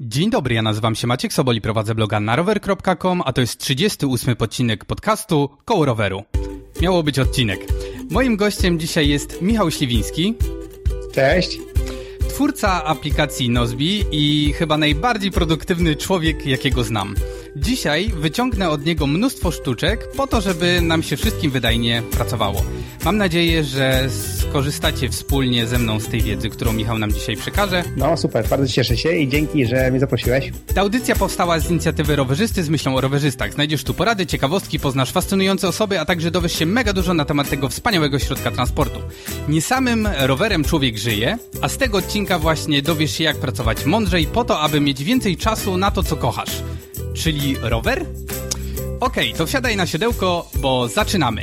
Dzień dobry, ja nazywam się Maciek Soboli, prowadzę bloga narower.com, a to jest 38 odcinek podcastu Koło Roweru. Miało być odcinek. Moim gościem dzisiaj jest Michał Śliwiński. Cześć. Twórca aplikacji Nozbi i chyba najbardziej produktywny człowiek, jakiego znam. Dzisiaj wyciągnę od niego mnóstwo sztuczek po to, żeby nam się wszystkim wydajnie pracowało. Mam nadzieję, że skorzystacie wspólnie ze mną z tej wiedzy, którą Michał nam dzisiaj przekaże. No super, bardzo cieszę się i dzięki, że mnie zaprosiłeś. Ta audycja powstała z inicjatywy rowerzysty z myślą o rowerzystach. Znajdziesz tu porady, ciekawostki, poznasz fascynujące osoby, a także dowiesz się mega dużo na temat tego wspaniałego środka transportu. Nie samym rowerem człowiek żyje, a z tego odcinka właśnie dowiesz się jak pracować mądrzej po to, aby mieć więcej czasu na to, co kochasz. Czyli rower? Okej, okay, to wsiadaj na siodełko, bo zaczynamy.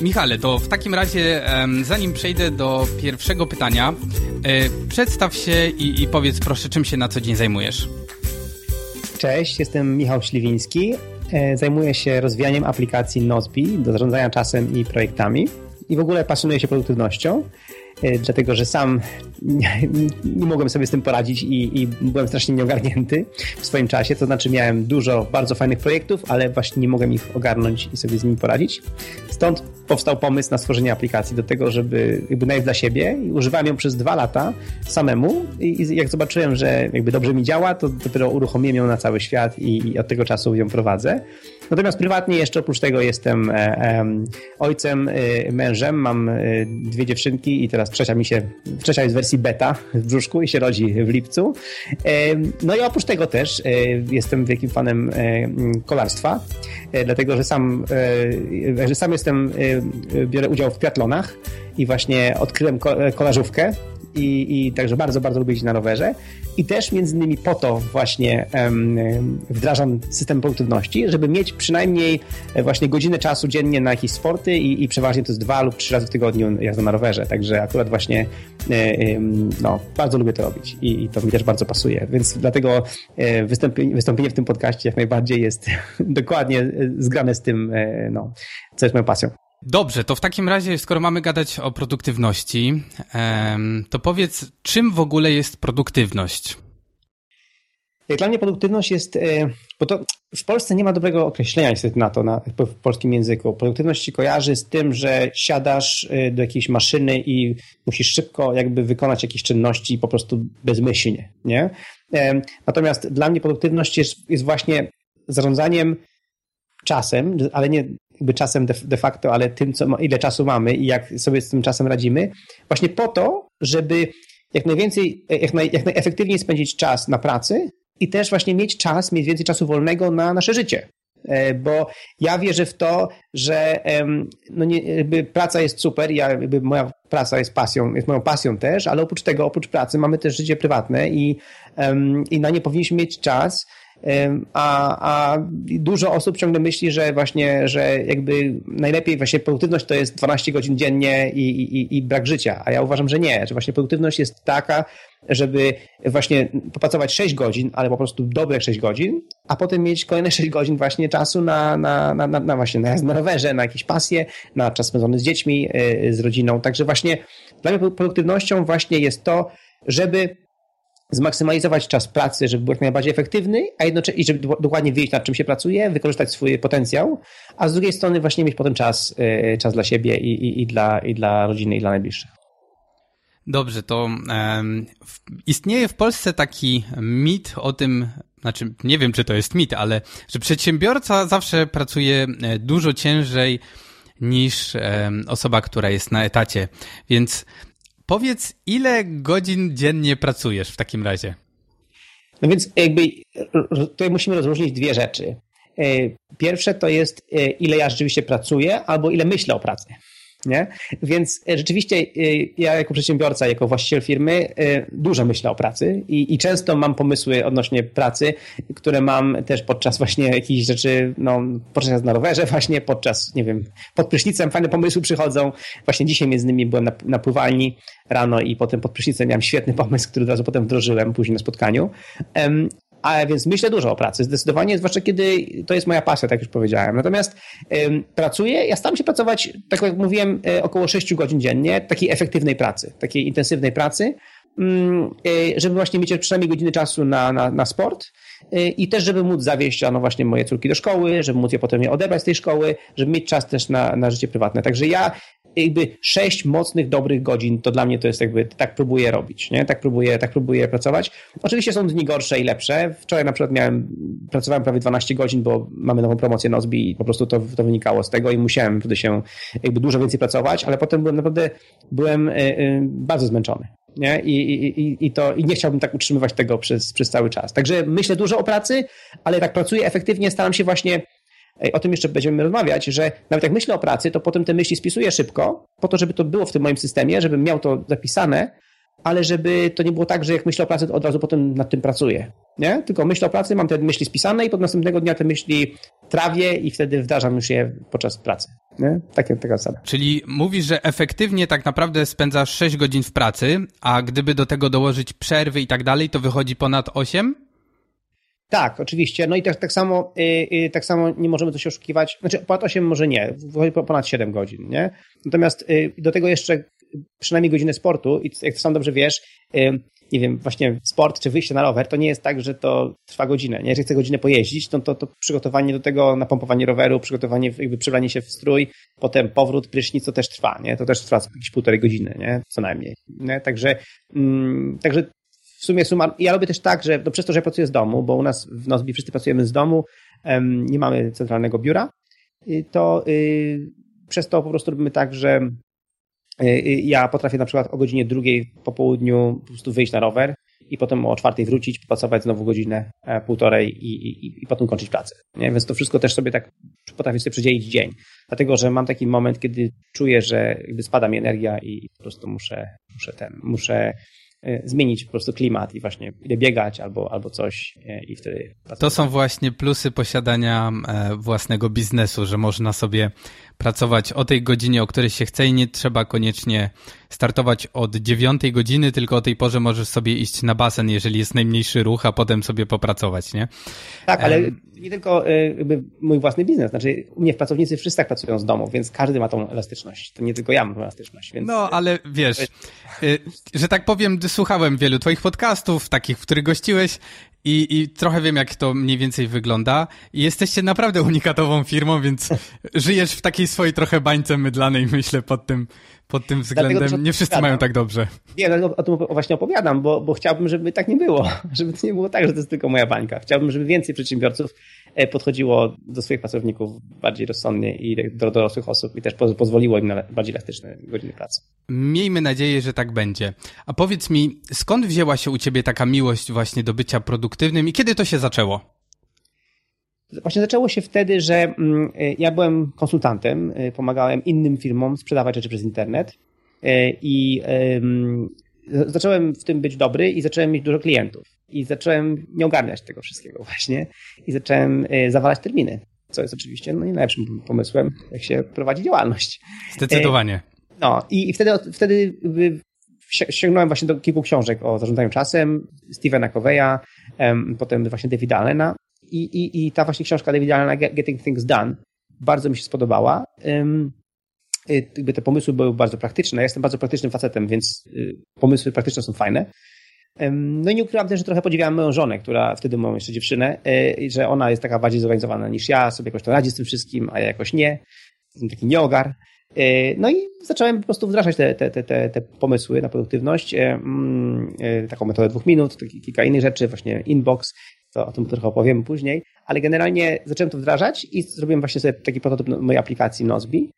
Michale, to w takim razie, zanim przejdę do pierwszego pytania, e, przedstaw się i, i powiedz proszę, czym się na co dzień zajmujesz. Cześć, jestem Michał Śliwiński. E, zajmuję się rozwijaniem aplikacji Nozbi do zarządzania czasem i projektami i w ogóle pasjonuję się produktywnością. E, dlatego że sam nie, nie mogłem sobie z tym poradzić i, i, byłem strasznie nieogarnięty w swoim czasie. To znaczy miałem dużo bardzo fajnych projektów, ale właśnie nie mogłem ich ogarnąć i sobie z nimi poradzić. Stąd powstał pomysł na stworzenie aplikacji do tego, żeby jakby najpierw dla siebie i używałem ją przez dwa lata samemu i, i jak zobaczyłem, że jakby dobrze mi działa, to dopiero uruchomiłem ją na cały świat i, i od tego czasu ją prowadzę. Natomiast prywatnie jeszcze oprócz tego jestem e, ojcem, e, mężem, mam e, dwie dziewczynki i teraz trzecia mi się, trzecia jest w wersji beta w brzuszku i się rodzi w lipcu. E, no i oprócz tego też e, jestem wielkim fanem kolarstwa, dlatego że sam, że sam jestem, biorę udział w triatlonach i właśnie odkryłem kolarzówkę i, i także bardzo, bardzo lubię jeździć na rowerze. I też między innymi po to właśnie um, wdrażam system produktywności, żeby mieć przynajmniej e, właśnie godzinę czasu dziennie na jakieś sporty i, i przeważnie to jest dwa lub trzy razy w tygodniu jazda na rowerze, także akurat właśnie e, no, bardzo lubię to robić i, i to mi też bardzo pasuje, więc dlatego e, wystąpienie, wystąpienie w tym podcaście jak najbardziej jest dokładnie zgrane z tym, no, co jest moją pasją. Dobrze, to w takim razie, skoro mamy gadać o produktywności, to powiedz, czym w ogóle jest produktywność? Dla mnie produktywność jest, e, bo to w Polsce nie ma dobrego określenia niestety na to na, w polskim języku. Produktywność się kojarzy z tym, że siadasz e, do jakiejś maszyny i musisz szybko jakby wykonać jakieś czynności po prostu bezmyślnie, nie? Natomiast dla mnie produktywność jest, jest właśnie zarządzaniem czasem, ale nie jakby czasem de, de facto, ale tym, co, ile czasu mamy i jak sobie z tym czasem radzimy, właśnie po to, żeby jak najwięcej, jak, naj, jak najefektywniej spędzić czas na pracy i też właśnie mieć czas, mieć więcej czasu wolnego na nasze życie. E, bo ja wierzę w to, że no nie, praca jest super, ja, jakby moja praca jest pasją, jest moją pasją też, ale oprócz tego, oprócz pracy mamy też życie prywatne i, i na nie powinniśmy mieć czas, a, a dużo osób ciągle myśli, że właśnie, że jakby najlepiej właśnie produktywność to jest 12 godzin dziennie i, i, i brak życia, a ja uważam, że nie, że właśnie produktywność jest taka, żeby właśnie popracować 6 godzin, ale po prostu dobre 6 godzin, a potem mieć kolejne 6 godzin właśnie czasu na, na, na, na, właśnie na na rowerze, na jakieś pasje, na czas spędzony z dziećmi, y, z rodziną. Także właśnie dla mnie produktywnością właśnie jest to, żeby zmaksymalizować czas pracy, żeby był jak najbardziej efektywny, a jednocześnie, żeby dokładnie wiedzieć, nad czym się pracuje, wykorzystać swój potencjał, a z drugiej strony właśnie mieć potem czas, e, czas dla siebie i, i, i, dla, i dla rodziny, i dla najbliższych. Dobrze, to um, istnieje w Polsce taki mit o tym, znaczy nie wiem, czy to jest mit, ale że przedsiębiorca zawsze pracuje e, dużo ciężej niż um, osoba, która jest na etacie. Więc Powiedz, ile godzin dziennie pracujesz w takim razie? No więc jakby tutaj musimy rozróżnić dwie rzeczy. E, pierwsze to jest, e, ile ja rzeczywiście pracuję, albo ile myślę o pracy nie? Więc e, rzeczywiście e, ja jako przedsiębiorca, jako właściciel firmy e, dużo myślę o pracy i, i często mam pomysły odnośnie pracy, które mam też podczas właśnie jakichś rzeczy, no podczas na rowerze właśnie, podczas, nie wiem, pod prysznicem fajne pomysły przychodzą. Właśnie dzisiaj między innymi byłem na, na pływalni rano i potem pod prysznicem miałem świetny pomysł, który od razu potem wdrożyłem później na spotkaniu. A więc myślę dużo o pracy, zdecydowanie, zwłaszcza kiedy to jest moja pasja, tak już powiedziałem. Natomiast ym, pracuję, ja staram się pracować, tak jak mówiłem, y, około 6 godzin dziennie, takiej efektywnej pracy, takiej intensywnej pracy. mm, żeby właśnie mieć przynajmniej godziny czasu na, na, na sport i też, żeby móc zawieźć no właśnie moje córki do szkoły, żeby móc je potem je odebrać z tej szkoły, żeby mieć czas też na, na życie prywatne. Także ja jakby sześć mocnych, dobrych godzin, to dla mnie to jest jakby, tak próbuję robić, nie? Tak próbuję, tak próbuję pracować. Oczywiście są dni gorsze i lepsze. Wczoraj na przykład miałem, pracowałem prawie 12 godzin, bo mamy nową promocję Nozbi i po prostu to, to wynikało z tego i musiałem wtedy się jakby dużo więcej pracować, ale potem byłem naprawdę, byłem y, y, bardzo zmęczony. Nie? I, i, i, to, I nie chciałbym tak utrzymywać tego przez, przez cały czas. Także myślę dużo o pracy, ale tak pracuję efektywnie, staram się właśnie o tym jeszcze będziemy rozmawiać, że nawet jak myślę o pracy, to potem te myśli spisuję szybko, po to, żeby to było w tym moim systemie, żebym miał to zapisane, ale żeby to nie było tak, że jak myślę o pracy, to od razu potem nad tym pracuję. Nie? Tylko myślę o pracy, mam te myśli spisane i pod następnego dnia te myśli trawię i wtedy wdarzam już je podczas pracy. Nie? Takie, taka zasada. Czyli mówisz, że efektywnie tak naprawdę spędzasz 6 godzin w pracy, a gdyby do tego dołożyć przerwy i tak dalej, to wychodzi ponad 8? Tak, oczywiście. No i tak, tak, samo, yy, tak samo nie możemy się oszukiwać. Znaczy, ponad 8 może nie, ponad 7 godzin, nie? Natomiast yy, do tego jeszcze przynajmniej godzinę sportu i jak sam dobrze wiesz, yy, nie wiem, właśnie sport czy wyjście na rower, to nie jest tak, że to trwa godzinę. Nie? Jeżeli chcę godzinę pojeździć, to, to, to przygotowanie do tego, napompowanie roweru, przygotowanie, jakby przebranie się w strój, potem powrót, prysznic, to też trwa, nie? To też trwa jakieś półtorej godziny, nie? Co najmniej. Nie? Także, mm, także w sumie ja robię też tak, że no przez to, że pracuję z domu, bo u nas w Nozbi wszyscy pracujemy z domu, nie mamy centralnego biura, to y, przez to po prostu robimy tak, że y, y, ja potrafię na przykład o godzinie drugiej po południu po prostu wyjść na rower i potem o czwartej wrócić, popracować znowu godzinę, e, półtorej i, i, i potem kończyć pracę. Nie? Więc to wszystko też sobie tak potrafię sobie przedzielić dzień. Dlatego, że mam taki moment, kiedy czuję, że jakby spada mi energia i po prostu muszę, muszę ten, muszę zmienić po prostu klimat i właśnie biegać albo, albo coś e, i wtedy... To są właśnie plusy posiadania e, własnego biznesu, że można sobie pracować o tej godzinie, o której się chce i nie trzeba koniecznie startować od dziewiątej godziny, tylko o tej porze możesz sobie iść na basen, jeżeli jest najmniejszy ruch, a potem sobie popracować, nie? Tak, ale um, nie tylko y, mój własny biznes, znaczy u mnie w pracownicy wszyscy tak pracują z domu, więc każdy ma tą elastyczność. To nie tylko ja mam elastyczność. Więc... No, ale wiesz, y, że tak powiem, słuchałem wielu twoich podcastów, takich, w których gościłeś i, I trochę wiem, jak to mniej więcej wygląda. I jesteście naprawdę unikatową firmą, więc żyjesz w takiej swojej trochę bańce mydlanej, myślę, pod tym, pod tym względem. Nie wszyscy mają tak dobrze. Nie, no, o tym właśnie opowiadam, bo, bo chciałbym, żeby tak nie było. Żeby to nie było tak, że to jest tylko moja bańka. Chciałbym, żeby więcej przedsiębiorców E, podchodziło do swoich pracowników bardziej rozsądnie i do dorosłych osób i też pozwoliło im na bardziej elastyczne godziny pracy. Miejmy nadzieję, że tak będzie. A powiedz mi, skąd wzięła się u ciebie taka miłość właśnie do bycia produktywnym i kiedy to się zaczęło? Właśnie zaczęło się wtedy, że mm, e, ja byłem konsultantem, e, pomagałem innym firmom sprzedawać rzeczy przez internet i zacząłem w tym być dobry i zacząłem mieć dużo klientów. I zacząłem nie ogarniać tego wszystkiego właśnie i zacząłem zawalać terminy, co jest oczywiście no, nie najlepszym pomysłem, jak się prowadzi działalność. Zdecydowanie. No i wtedy, wtedy sięgnąłem właśnie do kilku książek o zarządzaniu czasem, Stevena Coveya, potem właśnie Davida Allena i, i, i ta właśnie książka Davida Getting Things Done bardzo mi się spodobała. Jakby te pomysły były bardzo praktyczne. Ja jestem bardzo praktycznym facetem, więc y, pomysły praktyczne są fajne. No i nie ukrywam też, że trochę podziwiam moją żonę, która wtedy mam jeszcze dziewczynę, e, że ona jest taka bardziej zorganizowana niż ja, sobie jakoś to radzi z tym wszystkim, a ja jakoś nie. Jestem taki nieogar. No i zacząłem po prostu wdrażać te, te, te, te pomysły na produktywność. Taką metodę dwóch minut, kilka innych rzeczy, właśnie inbox, to o tym trochę opowiem później, ale generalnie zacząłem to wdrażać i zrobiłem właśnie sobie taki prototyp mojej aplikacji Nozbi.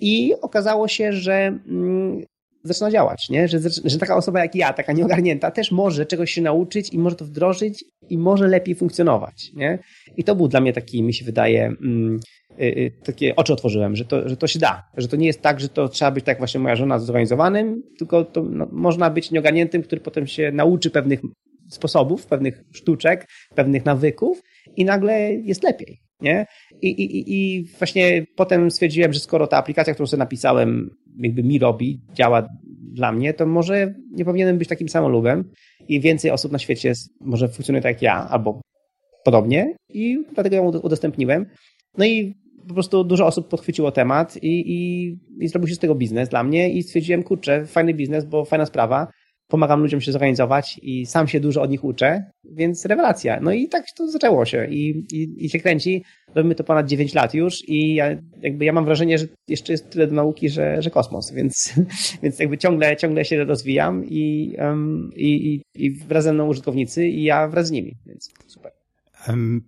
I okazało się, że mm, zaczyna działać, nie? Że, że taka osoba jak ja, taka nieogarnięta, też może czegoś się nauczyć i może to wdrożyć i może lepiej funkcjonować. Nie? I to był dla mnie taki, mi się wydaje, mm, y, y, takie oczy otworzyłem, że to, że to się da, że to nie jest tak, że to trzeba być tak właśnie moja żona zorganizowanym, tylko to no, można być nieogarniętym, który potem się nauczy pewnych sposobów, pewnych sztuczek, pewnych nawyków i nagle jest lepiej. Nie? I, i, I właśnie potem stwierdziłem, że skoro ta aplikacja, którą sobie napisałem, jakby mi robi, działa dla mnie, to może nie powinienem być takim samolubem i więcej osób na świecie może funkcjonuje tak jak ja, albo podobnie i dlatego ją udostępniłem. No i po prostu dużo osób podchwyciło temat i, i, i zrobił się z tego biznes dla mnie i stwierdziłem, kurczę, fajny biznes, bo fajna sprawa, pomagam ludziom się zorganizować i sam się dużo od nich uczę, więc rewelacja. No i tak to zaczęło się i, i, i się kręci. Robimy to ponad 9 lat już i ja, jakby ja mam wrażenie, że jeszcze jest tyle do nauki, że, że kosmos, więc, więc jakby ciągle, ciągle się rozwijam i, um, i, i, i wraz ze mną użytkownicy i ja wraz z nimi, więc super.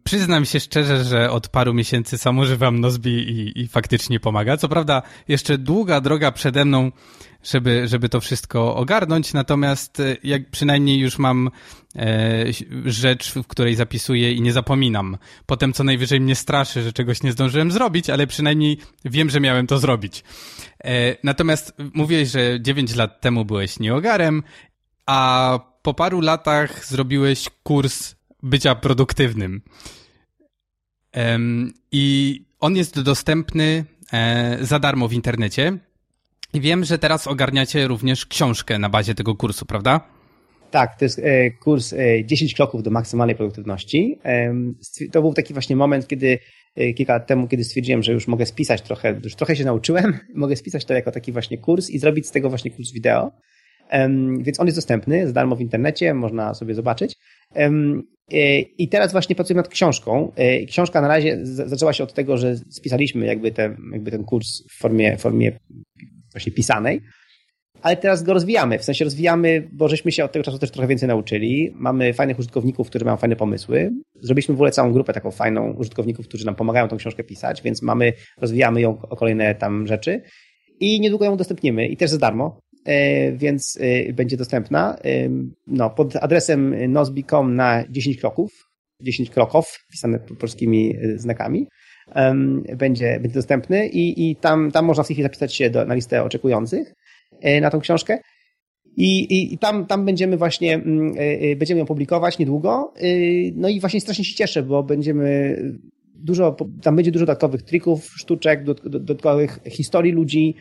Przyznam się szczerze, że od paru miesięcy sam używam Nozbi i, i faktycznie pomaga. Co prawda, jeszcze długa droga przede mną, żeby, żeby to wszystko ogarnąć, natomiast e, jak przynajmniej już mam e, rzecz, w której zapisuję i nie zapominam. Potem co najwyżej mnie straszy, że czegoś nie zdążyłem zrobić, ale przynajmniej wiem, że miałem to zrobić. E, natomiast mówiłeś, że 9 lat temu byłeś nieogarem, a po paru latach zrobiłeś kurs bycia produktywnym. I on jest dostępny e, za darmo w internecie. I wiem, że teraz ogarniacie również książkę na bazie tego kursu, prawda? Tak, to jest e, kurs 10 e, kroków do maksymalnej produktywności. To był taki właśnie moment, kiedy kilka lat temu, kiedy stwierdziłem, że już mogę spisać trochę, już trochę się nauczyłem, mogę spisać to jako taki właśnie kurs i zrobić z tego właśnie kurs wideo. Więc on jest dostępny za darmo w internecie, można sobie zobaczyć. E, I teraz właśnie pracujemy nad książką. E, książka na razie zaczęła się od tego, że spisaliśmy jakby ten, jakby ten kurs w formie, formie właśnie pisanej, ale teraz go rozwijamy. W sensie rozwijamy, bo żeśmy się od tego czasu też trochę więcej nauczyli. Mamy fajnych użytkowników, którzy mają fajne pomysły. Zrobiliśmy w ogóle całą grupę taką fajną użytkowników, którzy nam pomagają tą książkę pisać, więc mamy, rozwijamy ją o kolejne tam rzeczy i niedługo ją udostępnimy i też za darmo. E, więc e, będzie dostępna e, no, pod adresem nozbi.com na 10 kroków, 10 kroków, pisane polskimi znakami. Będzie, będzie dostępny i, i tam, tam można w tej chwili zapisać się do, na listę oczekujących na tą książkę. I, i, i tam, tam będziemy właśnie, mm, będziemy ją publikować niedługo. No i właśnie strasznie się cieszę, bo będziemy dużo, tam będzie dużo dodatkowych trików, sztuczek, dodatkowych historii ludzi,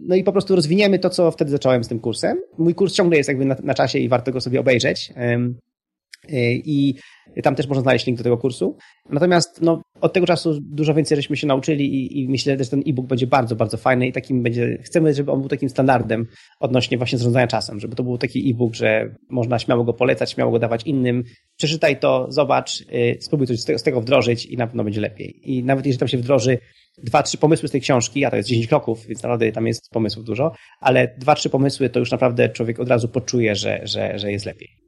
no i po prostu rozwiniemy to, co wtedy zacząłem z tym kursem. Mój kurs ciągle jest jakby na, na czasie i warto go sobie obejrzeć. E, I tam też można znaleźć link do tego kursu. Natomiast no, od tego czasu dużo więcej żeśmy się nauczyli i, i myślę, że ten e-book będzie bardzo, bardzo fajny i takim będzie, chcemy, żeby on był takim standardem odnośnie właśnie zarządzania czasem, żeby to był taki e-book, że można śmiało go polecać, śmiało go dawać innym. Przeczytaj to, zobacz, spróbuj coś z tego, z tego wdrożyć i na pewno będzie lepiej. I nawet jeżeli tam się wdroży dwa, trzy pomysły z tej książki, a to jest 10 kroków, więc naprawdę tam jest pomysłów dużo, ale dwa, trzy pomysły to już naprawdę człowiek od razu poczuje, że, że, że jest lepiej.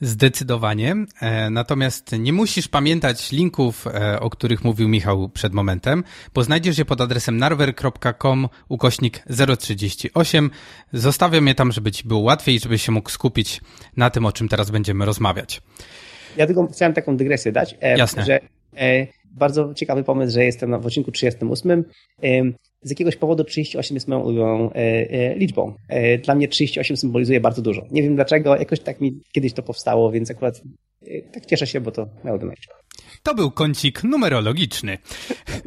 Zdecydowanie. E, natomiast nie musisz pamiętać linków, e, o których mówił Michał przed momentem, bo znajdziesz je pod adresem narwer.com ukośnik 038. Zostawiam je tam, żeby ci było łatwiej, żeby się mógł skupić na tym, o czym teraz będziemy rozmawiać. Ja tylko chciałem taką dygresję dać, e, Jasne. że bardzo ciekawy pomysł, że jestem w odcinku 38. Z jakiegoś powodu 38 jest moją ulubioną e, e, liczbą. E, dla mnie 38 symbolizuje bardzo dużo. Nie wiem dlaczego, jakoś tak mi kiedyś to powstało, więc akurat tak cieszę się, bo to miało do. To był kącik numerologiczny. Tak.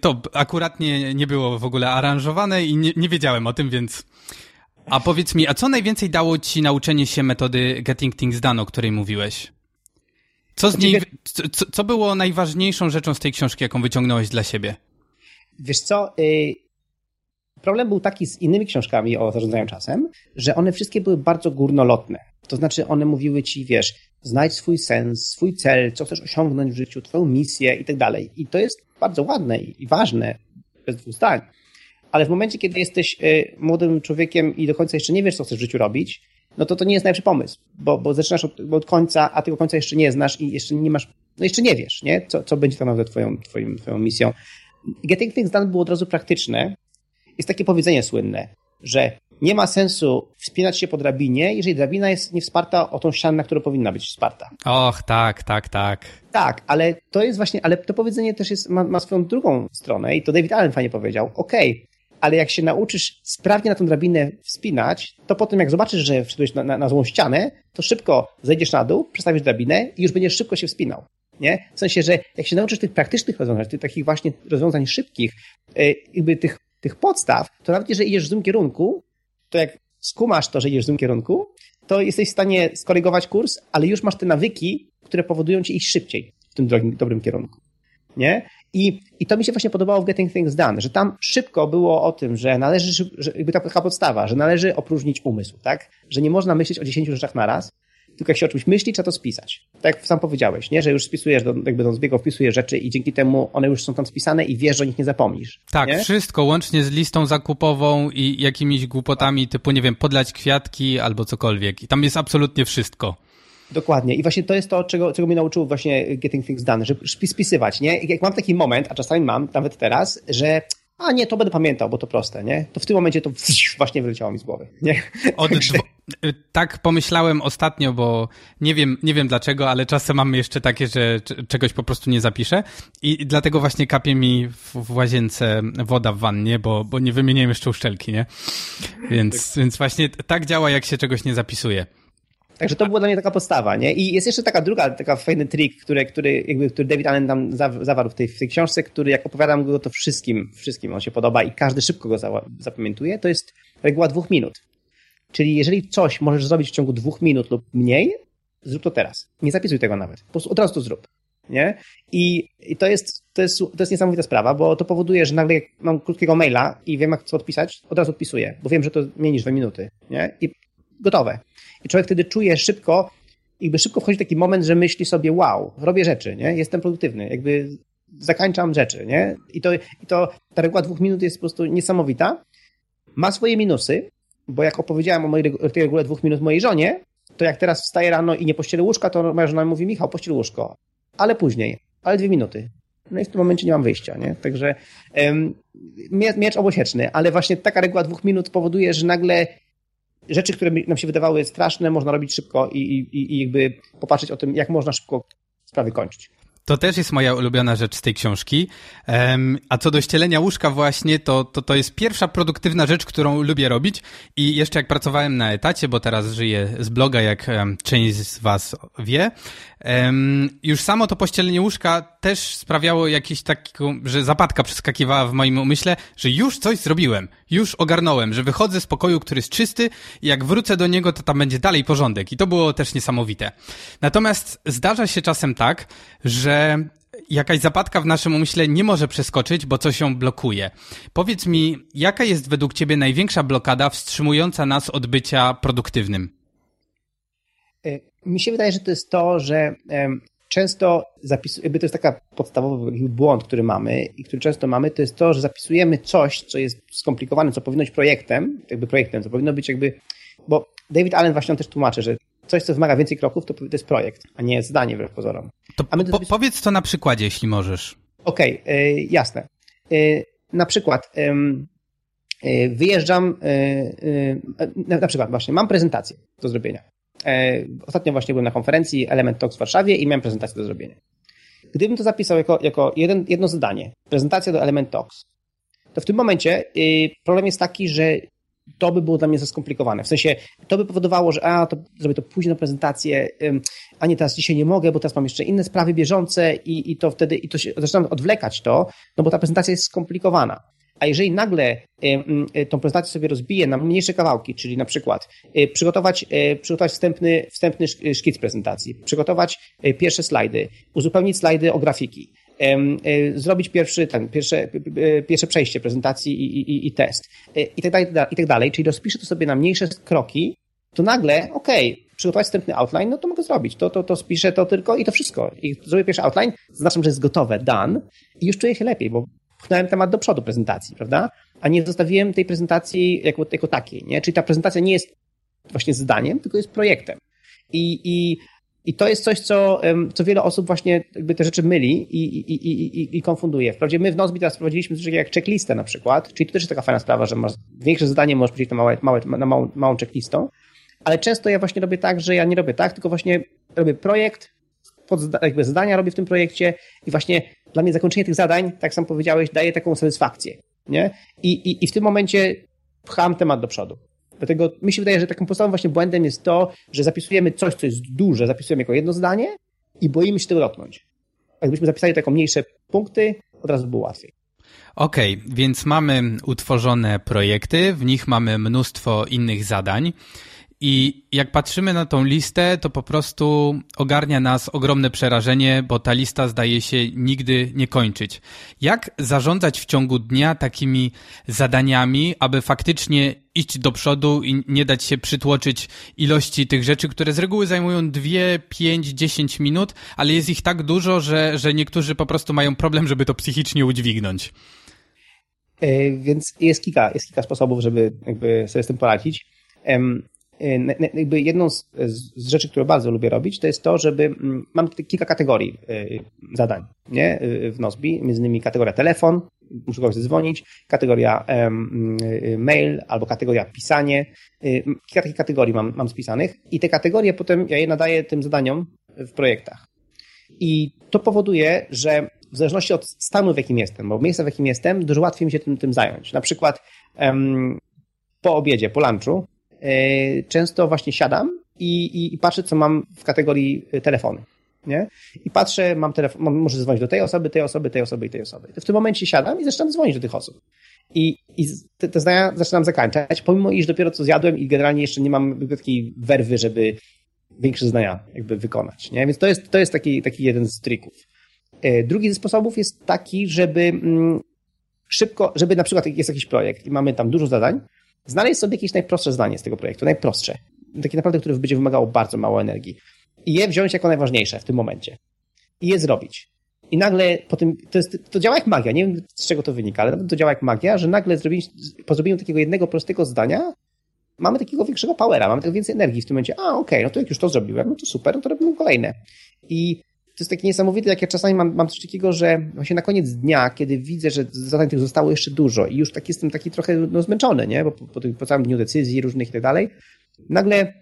To akurat nie, nie było w ogóle aranżowane i nie, nie wiedziałem o tym, więc... A powiedz mi, a co najwięcej dało ci nauczenie się metody Getting Things Done, o której mówiłeś? Co, z niej, co, co było najważniejszą rzeczą z tej książki, jaką wyciągnąłeś dla siebie? Wiesz co, y, problem był taki z innymi książkami o zarządzaniu czasem, że one wszystkie były bardzo górnolotne. To znaczy one mówiły ci, wiesz, znajdź swój sens, swój cel, co chcesz osiągnąć w życiu, twoją misję i tak dalej. I to jest bardzo ładne i ważne, bez dwóch zdań. Ale w momencie, kiedy jesteś y, młodym człowiekiem i do końca jeszcze nie wiesz, co chcesz w życiu robić, no to to nie jest najlepszy pomysł, bo, bo zaczynasz od, od końca, a tego końca jeszcze nie znasz i jeszcze nie masz, no jeszcze nie wiesz, nie? Co, co będzie tak naprawdę twoją, twoją, twoją misją. Getting Things Done było od razu praktyczne. Jest takie powiedzenie słynne, że nie ma sensu wspinać się po drabinie, jeżeli drabina jest niewsparta o tą ścianę, na którą powinna być wsparta. Och, tak, tak, tak. Tak, ale to jest właśnie, ale to powiedzenie też jest, ma, ma swoją drugą stronę i to David Allen fajnie powiedział. Okej, okay, ale jak się nauczysz sprawnie na tą drabinę wspinać, to potem jak zobaczysz, że wszedłeś na, na, na złą ścianę, to szybko zejdziesz na dół, przestawisz drabinę i już będziesz szybko się wspinał. Nie? W sensie, że jak się nauczysz tych praktycznych rozwiązań, tych takich właśnie rozwiązań szybkich, e, jakby tych, tych podstaw, to nawet jeżeli idziesz w złym kierunku, to jak skumasz to, że idziesz w złym kierunku, to jesteś w stanie skorygować kurs, ale już masz te nawyki, które powodują ci iść szybciej w tym drogim, dobrym kierunku. Nie? I, I to mi się właśnie podobało w Getting Things Done, że tam szybko było o tym, że należy, że jakby ta, taka podstawa, że należy opróżnić umysł, tak? Że nie można myśleć o 10 rzeczach na raz, tylko jak się o czymś myśli, trzeba to spisać. Tak jak sam powiedziałeś, nie? że już spisujesz, do, jakby do zbiegu wpisujesz rzeczy i dzięki temu one już są tam spisane i wiesz, że o nich nie zapomnisz. Tak, nie? wszystko, łącznie z listą zakupową i jakimiś głupotami typu, nie wiem, podlać kwiatki albo cokolwiek. I tam jest absolutnie wszystko. Dokładnie. I właśnie to jest to, czego, czego mnie nauczył właśnie Getting Things Done, żeby spisywać, nie? Jak mam taki moment, a czasami mam, nawet teraz, że a nie, to będę pamiętał, bo to proste, nie? To w tym momencie to właśnie wyleciało mi z głowy, nie? Od. Tak pomyślałem ostatnio, bo nie wiem, nie wiem dlaczego, ale czasem mamy jeszcze takie, że czegoś po prostu nie zapiszę i dlatego właśnie kapie mi w łazience woda w wannie, bo, bo nie wymieniłem jeszcze uszczelki, nie? Więc, więc właśnie tak działa, jak się czegoś nie zapisuje. Także to była dla mnie taka postawa, nie? I jest jeszcze taka druga, taka fajny trik, który, który, jakby, który David Allen tam zawarł w tej, w tej książce, który jak opowiadam go, to wszystkim, wszystkim on się podoba i każdy szybko go zapamiętuje, to jest reguła dwóch minut. Czyli jeżeli coś możesz zrobić w ciągu dwóch minut lub mniej, zrób to teraz. Nie zapisuj tego nawet. Po prostu od razu to zrób. Nie? I, i to, jest, to, jest, to jest niesamowita sprawa, bo to powoduje, że nagle jak mam krótkiego maila i wiem, jak co odpisać, od razu odpisuję, bo wiem, że to mniej niż dwie minuty. Nie? I gotowe. I człowiek wtedy czuje szybko, jakby szybko wchodzi taki moment, że myśli sobie, wow, robię rzeczy, nie? Jestem produktywny, jakby zakańczam rzeczy, nie? I to, i to ta reguła dwóch minut jest po prostu niesamowita. Ma swoje minusy, bo jak opowiedziałem o mojej, tej regule dwóch minut mojej żonie, to jak teraz wstaję rano i nie pościelę łóżka, to moja żona mówi, Michał, pościel łóżko. Ale później, ale dwie minuty. No i w tym momencie nie mam wyjścia, nie? Także um, miecz obosieczny, ale właśnie taka reguła dwóch minut powoduje, że nagle rzeczy, które nam się wydawały straszne, można robić szybko i, i, i jakby popatrzeć o tym, jak można szybko sprawy kończyć. To też jest moja ulubiona rzecz z tej książki. Um, a co do ścielenia łóżka właśnie, to, to, to jest pierwsza produktywna rzecz, którą lubię robić. I jeszcze jak pracowałem na etacie, bo teraz żyję z bloga, jak um, część z was wie, um, już samo to pościelenie łóżka też sprawiało jakieś taką, że zapadka przeskakiwała w moim umyśle, że już coś zrobiłem, już ogarnąłem, że wychodzę z pokoju, który jest czysty i jak wrócę do niego, to tam będzie dalej porządek. I to było też niesamowite. Natomiast zdarza się czasem tak, że jakaś zapadka w naszym umyśle nie może przeskoczyć, bo coś ją blokuje. Powiedz mi, jaka jest według Ciebie największa blokada wstrzymująca nas od bycia produktywnym? E, mi się wydaje, że to jest to, że często zapisujemy, to jest taka podstawowy błąd, który mamy i który często mamy, to jest to, że zapisujemy coś, co jest skomplikowane, co powinno być projektem, jakby projektem, co powinno być jakby, bo David Allen właśnie on też tłumaczy, że coś, co wymaga więcej kroków, to, to jest projekt, a nie zdanie wbrew pozorom. To, to po, powiedz to na przykładzie, jeśli możesz. Okej, okay, jasne. Y, na przykład y, wyjeżdżam, na, na przykład właśnie mam prezentację do zrobienia. E, ostatnio właśnie byłem na konferencji Element Talks w Warszawie i miałem prezentację do zrobienia. Gdybym to zapisał jako, jako jeden, jedno zadanie, prezentacja do Element Talks, to w tym momencie problem jest taki, że to by było dla mnie za skomplikowane. W sensie, to by powodowało, że a, to zrobię to na prezentację, a nie teraz dzisiaj nie mogę, bo teraz mam jeszcze inne sprawy bieżące i, i to wtedy, i to się, zaczynam odwlekać to, no bo ta prezentacja jest skomplikowana. A jeżeli nagle y, tą prezentację sobie rozbiję na mniejsze kawałki, czyli na przykład y, przygotować, przygotować wstępny, wstępny szkic prezentacji, przygotować pierwsze slajdy, uzupełnić slajdy o grafiki, zrobić pierwszy, ten, pierwsze, pierwsze przejście prezentacji i, i, i test i tak, dalej, i tak dalej, czyli rozpiszę to sobie na mniejsze kroki, to nagle, okej, okay, przygotować wstępny outline, no to mogę zrobić. To, to, to spiszę to tylko i to wszystko. I zrobię pierwszy outline, znaczę, że jest gotowe, done i już czuję się lepiej, bo pchnąłem temat do przodu prezentacji, prawda? A nie zostawiłem tej prezentacji jako, jako takiej, nie? Czyli ta prezentacja nie jest właśnie zdaniem, tylko jest projektem. I, i, i to jest coś, co, co wiele osób właśnie jakby te rzeczy myli i, i, i, i, i konfunduje. Wprawdzie my w Nozbi teraz prowadziliśmy coś jak checklistę na przykład, czyli to też jest taka fajna sprawa, że masz większe zadanie możesz powiedzieć na, małe, małe, na małą, małą checklistą, ale często ja właśnie robię tak, że ja nie robię tak, tylko właśnie robię projekt, pod, jakby zadania robię w tym projekcie i właśnie dla mnie zakończenie tych zadań, tak sam powiedziałeś, daje taką satysfakcję, nie? I, i, i w tym momencie pcham temat do przodu. Dlatego mi się wydaje, że takim podstawowym właśnie błędem jest to, że zapisujemy coś, co jest duże, zapisujemy jako jedno zdanie i boimy się tego dotknąć. Jakbyśmy zapisali taką mniejsze punkty, od razu było łatwiej. Okej, okay, więc mamy utworzone projekty, w nich mamy mnóstwo innych zadań I jak patrzymy na tą listę, to po prostu ogarnia nas ogromne przerażenie, bo ta lista zdaje się nigdy nie kończyć. Jak zarządzać w ciągu dnia takimi zadaniami, aby faktycznie iść do przodu i nie dać się przytłoczyć ilości tych rzeczy, które z reguły zajmują 2, 5, 10 minut, ale jest ich tak dużo, że, że niektórzy po prostu mają problem, żeby to psychicznie udźwignąć. E, więc jest kilka, jest kilka sposobów, żeby jakby sobie z tym poradzić. Y, jakby jedną z, z, rzeczy, które bardzo lubię robić, to jest to, żeby mm, mam kilka kategorii y, zadań nie? Y, w Nozbi, między innymi kategoria telefon, muszę kogoś zadzwonić, kategoria mail albo kategoria pisanie. Kilka takich kategorii mam, mam spisanych i te kategorie potem ja je nadaję tym zadaniom w projektach. I to powoduje, że w zależności od stanu, w jakim jestem, bo miejsca, w jakim jestem, dużo łatwiej mi się tym, tym zająć. Na przykład po obiedzie, po lunchu, często właśnie siadam i, i, i patrzę, co mam w kategorii e, telefony. Nie? I patrzę, mam telefon, mam, muszę dzwonić do tej osoby, tej osoby, tej osoby i tej osoby. W tym momencie siadam i zaczynam dzwonić do tych osób. I, i te, te zdania zaczynam zakończać, pomimo iż dopiero co zjadłem i generalnie jeszcze nie mam takiej werwy, żeby większe zdania jakby wykonać. Nie? Więc to jest, to jest taki, taki jeden z trików. E, drugi ze sposobów jest taki, żeby mm, szybko, żeby na przykład jest jakiś projekt i mamy tam dużo zadań, znaleźć sobie jakieś najprostsze zdanie z tego projektu, najprostsze. Takie naprawdę, które będzie wymagało bardzo mało energii. I je wziąć jako najważniejsze w tym momencie. I je zrobić. I nagle po tym, to, jest, to działa jak magia, nie wiem z czego to wynika, ale to działa jak magia, że nagle zrobić, po zrobieniu takiego jednego prostego zdania mamy takiego większego powera, mamy tego więcej energii w tym momencie. A, okej, okay, no to jak już to zrobiłem, no to super, no to robimy kolejne. I to jest takie niesamowite, jak ja czasami mam, mam coś takiego, że właśnie na koniec dnia, kiedy widzę, że zadań tych zostało jeszcze dużo i już tak jestem taki trochę no, zmęczony, nie? Bo po, po, po całym dniu decyzji różnych i tak dalej, nagle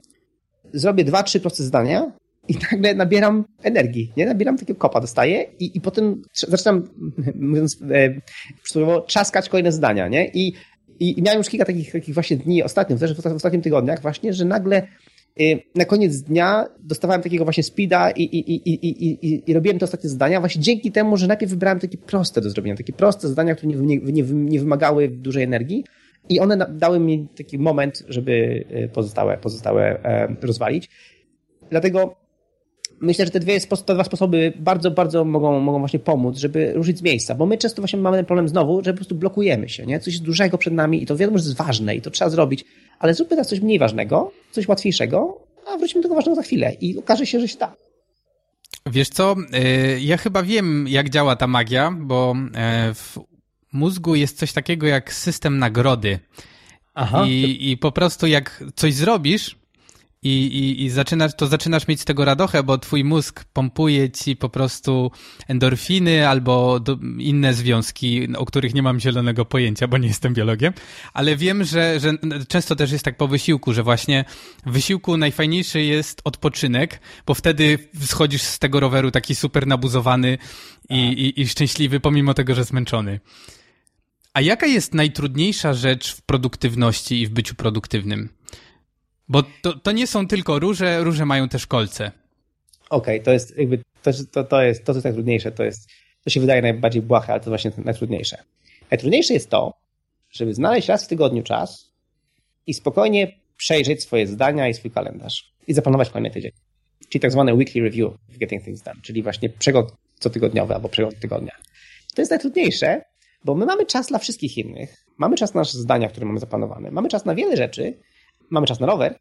zrobię dwa, trzy proste zdania i nagle nabieram energii, nie? Nabieram takiego kopa, dostaję i, i potem zaczynam, mówiąc e, przysłowiowo, czaskać kolejne zdania, nie? I, i, i miałem już kilka takich, takich właśnie dni ostatnio, też w ostatnich tygodniach właśnie, że nagle na koniec dnia dostawałem takiego właśnie speeda i, i, i, i, i, i robiłem te ostatnie zadania właśnie dzięki temu, że najpierw wybrałem takie proste do zrobienia, takie proste zadania, które nie, nie, nie, nie wymagały dużej energii i one dały mi taki moment, żeby y, pozostałe, pozostałe e, rozwalić. Dlatego myślę, że te, dwie, te dwa sposoby bardzo, bardzo mogą, mogą właśnie pomóc, żeby ruszyć z miejsca, bo my często właśnie mamy ten problem znowu, że po prostu blokujemy się, nie? Coś dużego przed nami i to wiadomo, że jest ważne i to trzeba zrobić, ale zróbmy teraz coś mniej ważnego, coś łatwiejszego, a wrócimy do tego ważnego za chwilę i okaże się, że się da. Wiesz co, y, ja chyba wiem, jak działa ta magia, bo e, w mózgu jest coś takiego jak system nagrody. Aha. I, I po prostu jak coś zrobisz, i, i, i zaczynasz, to zaczynasz mieć z tego radochę, bo twój mózg pompuje ci po prostu endorfiny albo do, inne związki, o których nie mam zielonego pojęcia, bo nie jestem biologiem, ale wiem, że, że często też jest tak po wysiłku, że właśnie w wysiłku najfajniejszy jest odpoczynek, bo wtedy schodzisz z tego roweru taki super nabuzowany i, i, i szczęśliwy, pomimo tego, że zmęczony. A jaka jest najtrudniejsza rzecz w produktywności i w byciu produktywnym? Bo to, to nie są tylko róże, róże mają też kolce. Okej, okay, to jest jakby, to, to, to jest, to co jest najtrudniejsze, to jest, to się wydaje najbardziej błahe, ale to właśnie najtrudniejsze. Najtrudniejsze jest to, żeby znaleźć raz w tygodniu czas i spokojnie przejrzeć swoje zdania i swój kalendarz i zaplanować kolejny tydzień. Czyli tak zwane weekly review of getting things done, czyli właśnie przegląd cotygodniowy albo przegląd tygodnia. To jest najtrudniejsze, bo my mamy czas dla wszystkich innych, mamy czas na nasze zdania, które mamy zaplanowane, mamy czas na wiele rzeczy, mamy czas na rower,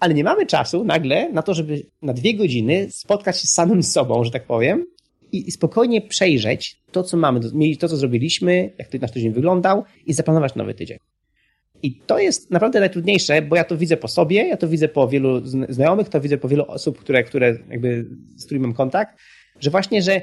ale nie mamy czasu nagle na to, żeby na dwie godziny spotkać się z samym sobą, że tak powiem, i, spokojnie przejrzeć to, co mamy, to, co zrobiliśmy, jak nasz tydzień wyglądał i zaplanować nowy tydzień. I to jest naprawdę najtrudniejsze, bo ja to widzę po sobie, ja to widzę po wielu znajomych, to widzę po wielu osób, które, które jakby, z którymi mam kontakt, że właśnie, że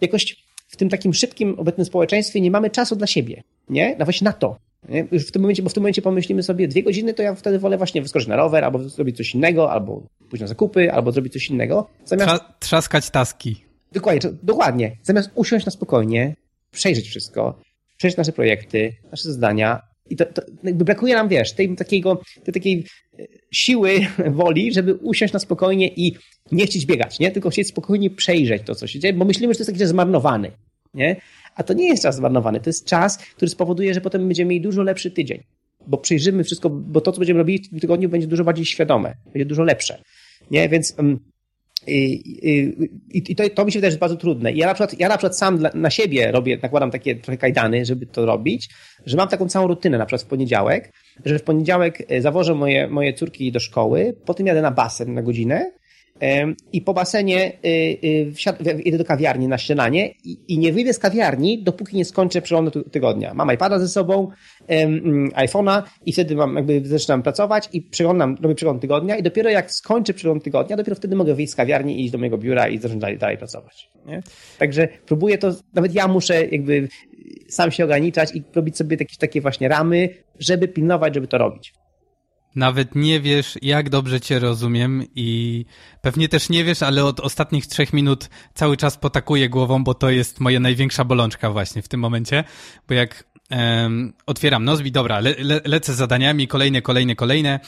jakoś w tym takim szybkim obecnym społeczeństwie nie mamy czasu dla siebie, nie? No właśnie na to. Nie? Już w tym momencie, bo w tym momencie pomyślimy sobie dwie godziny, to ja wtedy wolę właśnie wyskoczyć na rower, albo zrobić coś innego, albo pójść na zakupy, albo zrobić coś innego. Zamiast... trzaskać taski. Dokładnie, dokładnie. Zamiast usiąść na spokojnie, przejrzeć wszystko, przejrzeć nasze projekty, nasze zadania i to, to jakby brakuje nam, wiesz, tej, takiego, tej takiej e, siły woli, żeby usiąść na spokojnie i nie chcieć biegać, nie? Tylko chcieć spokojnie przejrzeć to, co się dzieje, bo myślimy, że to jest taki zmarnowany, nie? A to nie jest czas zmarnowany, to jest czas, który spowoduje, że potem będziemy mieli dużo lepszy tydzień. bo przejrzymy wszystko, bo to, co będziemy robili w tym tygodniu, będzie dużo bardziej świadome, będzie dużo lepsze. Nie, więc i, i, i to, to, mi się wydaje, że jest bardzo trudne. I ja na przykład, ja na przykład sam dla, na siebie robię, nakładam takie trochę kajdany, żeby to robić, że mam taką całą rutynę, na przykład w poniedziałek, że w poniedziałek e, zawożę moje, moje córki do szkoły, potem jadę na basen na godzinę, i po basenie y, y, idę do kawiarni na śniadanie i nie wyjdę z kawiarni, dopóki nie skończę przeglądu tygodnia. Mam iPada ze sobą, mm, iPhone'a i wtedy mam, jakby zaczynam pracować i przeglądam, robię przegląd tygodnia i dopiero jak skończę przegląd tygodnia, dopiero wtedy mogę wyjść z kawiarni i iść do mojego biura i zacząć dalej, dalej pracować. Nie? Także próbuję to, nawet ja muszę jakby sam się ograniczać i robić sobie jakieś takie właśnie ramy, żeby pilnować, żeby to robić. Nawet nie wiesz, jak dobrze cię rozumiem i pewnie też nie wiesz, ale od ostatnich trzech minut cały czas potakuję głową, bo to jest moja największa bolączka właśnie w tym momencie, bo jak um, otwieram Nozbi, dobra, le, le, lecę z zadaniami, kolejne, kolejne, kolejne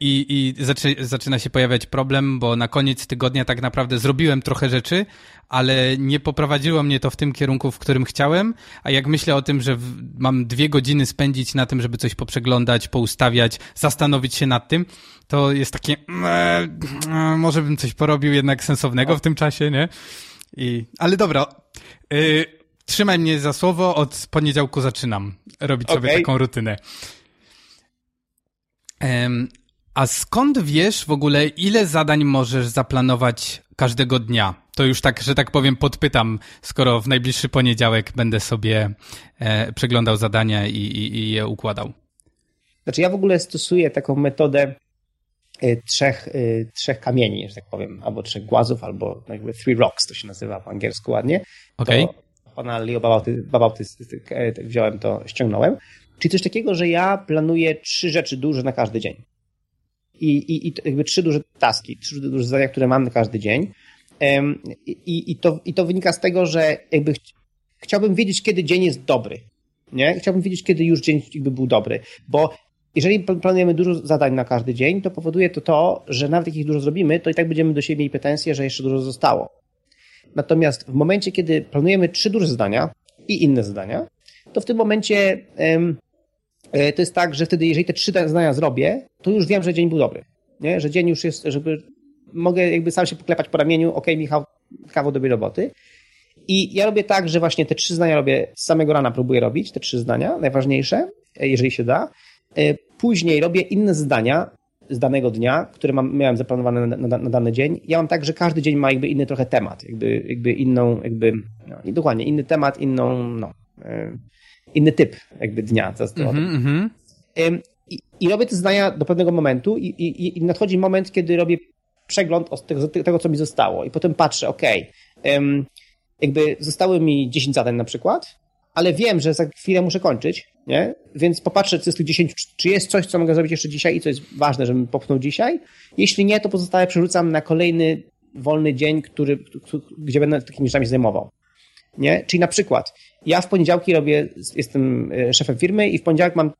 i, i zaczy, zaczyna się pojawiać problem, bo na koniec tygodnia tak naprawdę zrobiłem trochę rzeczy, ale nie poprowadziło mnie to w tym kierunku, w którym chciałem, a jak myślę o tym, że w, mam dwie godziny spędzić na tym, żeby coś poprzeglądać, poustawiać, zastanowić się nad tym, to jest takie, e, e, może bym coś porobił jednak sensownego w tym czasie, nie? I, ale dobra, y, trzymaj mnie za słowo, od poniedziałku zaczynam robić okay. sobie taką rutynę. A skąd wiesz w ogóle, ile zadań możesz zaplanować każdego dnia? To już tak, że tak powiem, podpytam, skoro w najbliższy poniedziałek będę sobie e, przeglądał zadania i, i, i, je układał. Znaczy, ja w ogóle stosuję taką metodę e, trzech, e, trzech kamieni, że tak powiem, albo trzech głazów, albo jakby three rocks to się nazywa po angielsku ładnie. Okej. Okay pana Leo Babauty, Babauty wziąłem to, ściągnąłem. Czyli coś takiego, że ja planuję trzy rzeczy duże na każdy dzień. I, i, i jakby trzy duże taski, trzy duże zadania, które mam na każdy dzień. I, i, to, I to wynika z tego, że jakby ch chciałbym wiedzieć, kiedy dzień jest dobry. Nie? Chciałbym wiedzieć, kiedy już dzień jakby był dobry. Bo jeżeli planujemy dużo zadań na każdy dzień, to powoduje to to, że nawet jak ich dużo zrobimy, to i tak będziemy do siebie mieli pretensje, że jeszcze dużo zostało. Natomiast w momencie, kiedy planujemy trzy duże zadania i inne zadania, to w tym momencie e, to jest tak, że wtedy, jeżeli te trzy zadania zrobię, to już wiem, że dzień był dobry. Nie? Że dzień już jest, żeby mogę jakby sam się poklepać po ramieniu, ok, Michał, kawał dobrej roboty. I ja robię tak, że właśnie te trzy zdania robię z samego rana, próbuję robić, te trzy zdania, najważniejsze, e, jeżeli się da. E, później robię inne zdania, z danego dnia, które mam, miałem zaplanowane na, na, na, dany dzień. Ja mam tak, że każdy dzień ma jakby inny trochę temat, jakby, jakby inną, jakby, no, dokładnie, inny temat, inną, no, e, inny typ jakby dnia. To, mm -hmm. I, I, robię te zdania do pewnego momentu i, i, i nadchodzi moment, kiedy robię przegląd tego, tego, co mi zostało i potem patrzę, ok, jakby zostały mi 10 zadań na przykład, ale wiem, że za chwilę muszę kończyć, nie? Więc popatrzę, co z tych 10, czy jest coś, co mogę zrobić jeszcze dzisiaj i co jest ważne, żebym popchnął dzisiaj. Jeśli nie, to pozostałe przerzucam na kolejny wolny dzień, który, gdzie będę takimi rzeczami zajmował. Nie? Czyli na przykład, ja w poniedziałki robię, jestem e, szefem firmy i w poniedziałek mam, e,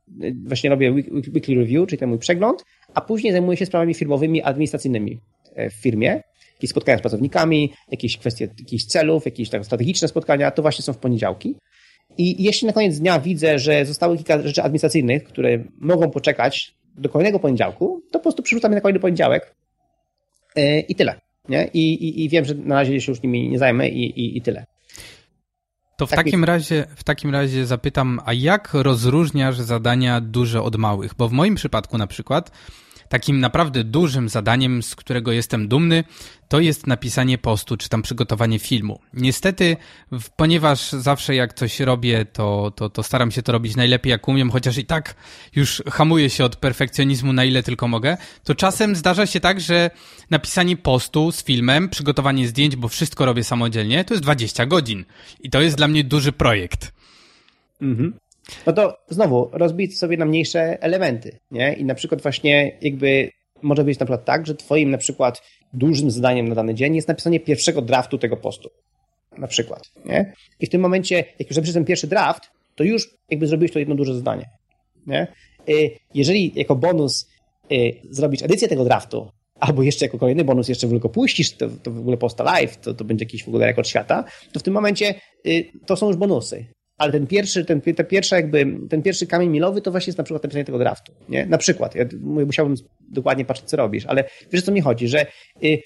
właśnie robię weekly review, czyli ten mój przegląd, a później zajmuję się sprawami firmowymi, administracyjnymi e, w firmie. Jakieś spotkania z pracownikami, jakieś kwestie jakichś celów, jakieś tak strategiczne spotkania, to właśnie są w poniedziałki. I jeśli na koniec dnia widzę, że zostały kilka rzeczy administracyjnych, które mogą poczekać do kolejnego poniedziałku, to po prostu przerzucam je na kolejny poniedziałek i tyle. Nie? I, i, I wiem, że na razie się już nimi nie zajmę i, i, i tyle. To w, tak takim razie, w takim razie zapytam, a jak rozróżniasz zadania duże od małych? Bo w moim przypadku na przykład takim naprawdę dużym zadaniem, z którego jestem dumny, to jest napisanie postu, czy tam przygotowanie filmu. Niestety, ponieważ zawsze jak coś robię, to, to, to staram się to robić najlepiej jak umiem, chociaż i tak już hamuję się od perfekcjonizmu na ile tylko mogę, to czasem zdarza się tak, że napisanie postu z filmem, przygotowanie zdjęć, bo wszystko robię samodzielnie, to jest 20 godzin. I to jest dla mnie duży projekt. Mhm. No to znowu rozbić sobie na mniejsze elementy, nie? I na przykład właśnie jakby może być na przykład tak, że twoim na przykład dużym zadaniem na dany dzień jest napisanie pierwszego draftu tego postu. Na przykład, nie? I w tym momencie, jak już napiszesz ten pierwszy draft, to już jakby zrobiłeś to jedno duże zadanie, nie? Y, jeżeli jako bonus y, zrobisz edycję tego draftu, albo jeszcze jako kolejny bonus jeszcze w ogóle puścisz, to, to w ogóle posta live, to, to będzie jakiś w ogóle rekord świata, to w tym momencie y, to są już bonusy, ale ten pierwszy, ten, ten, pierwszy jakby, ten pierwszy kamień milowy to właśnie jest na przykład napisanie tego draftu, nie? Na przykład, ja musiałbym dokładnie patrzeć, co robisz, ale wiesz, o co mi chodzi, że y,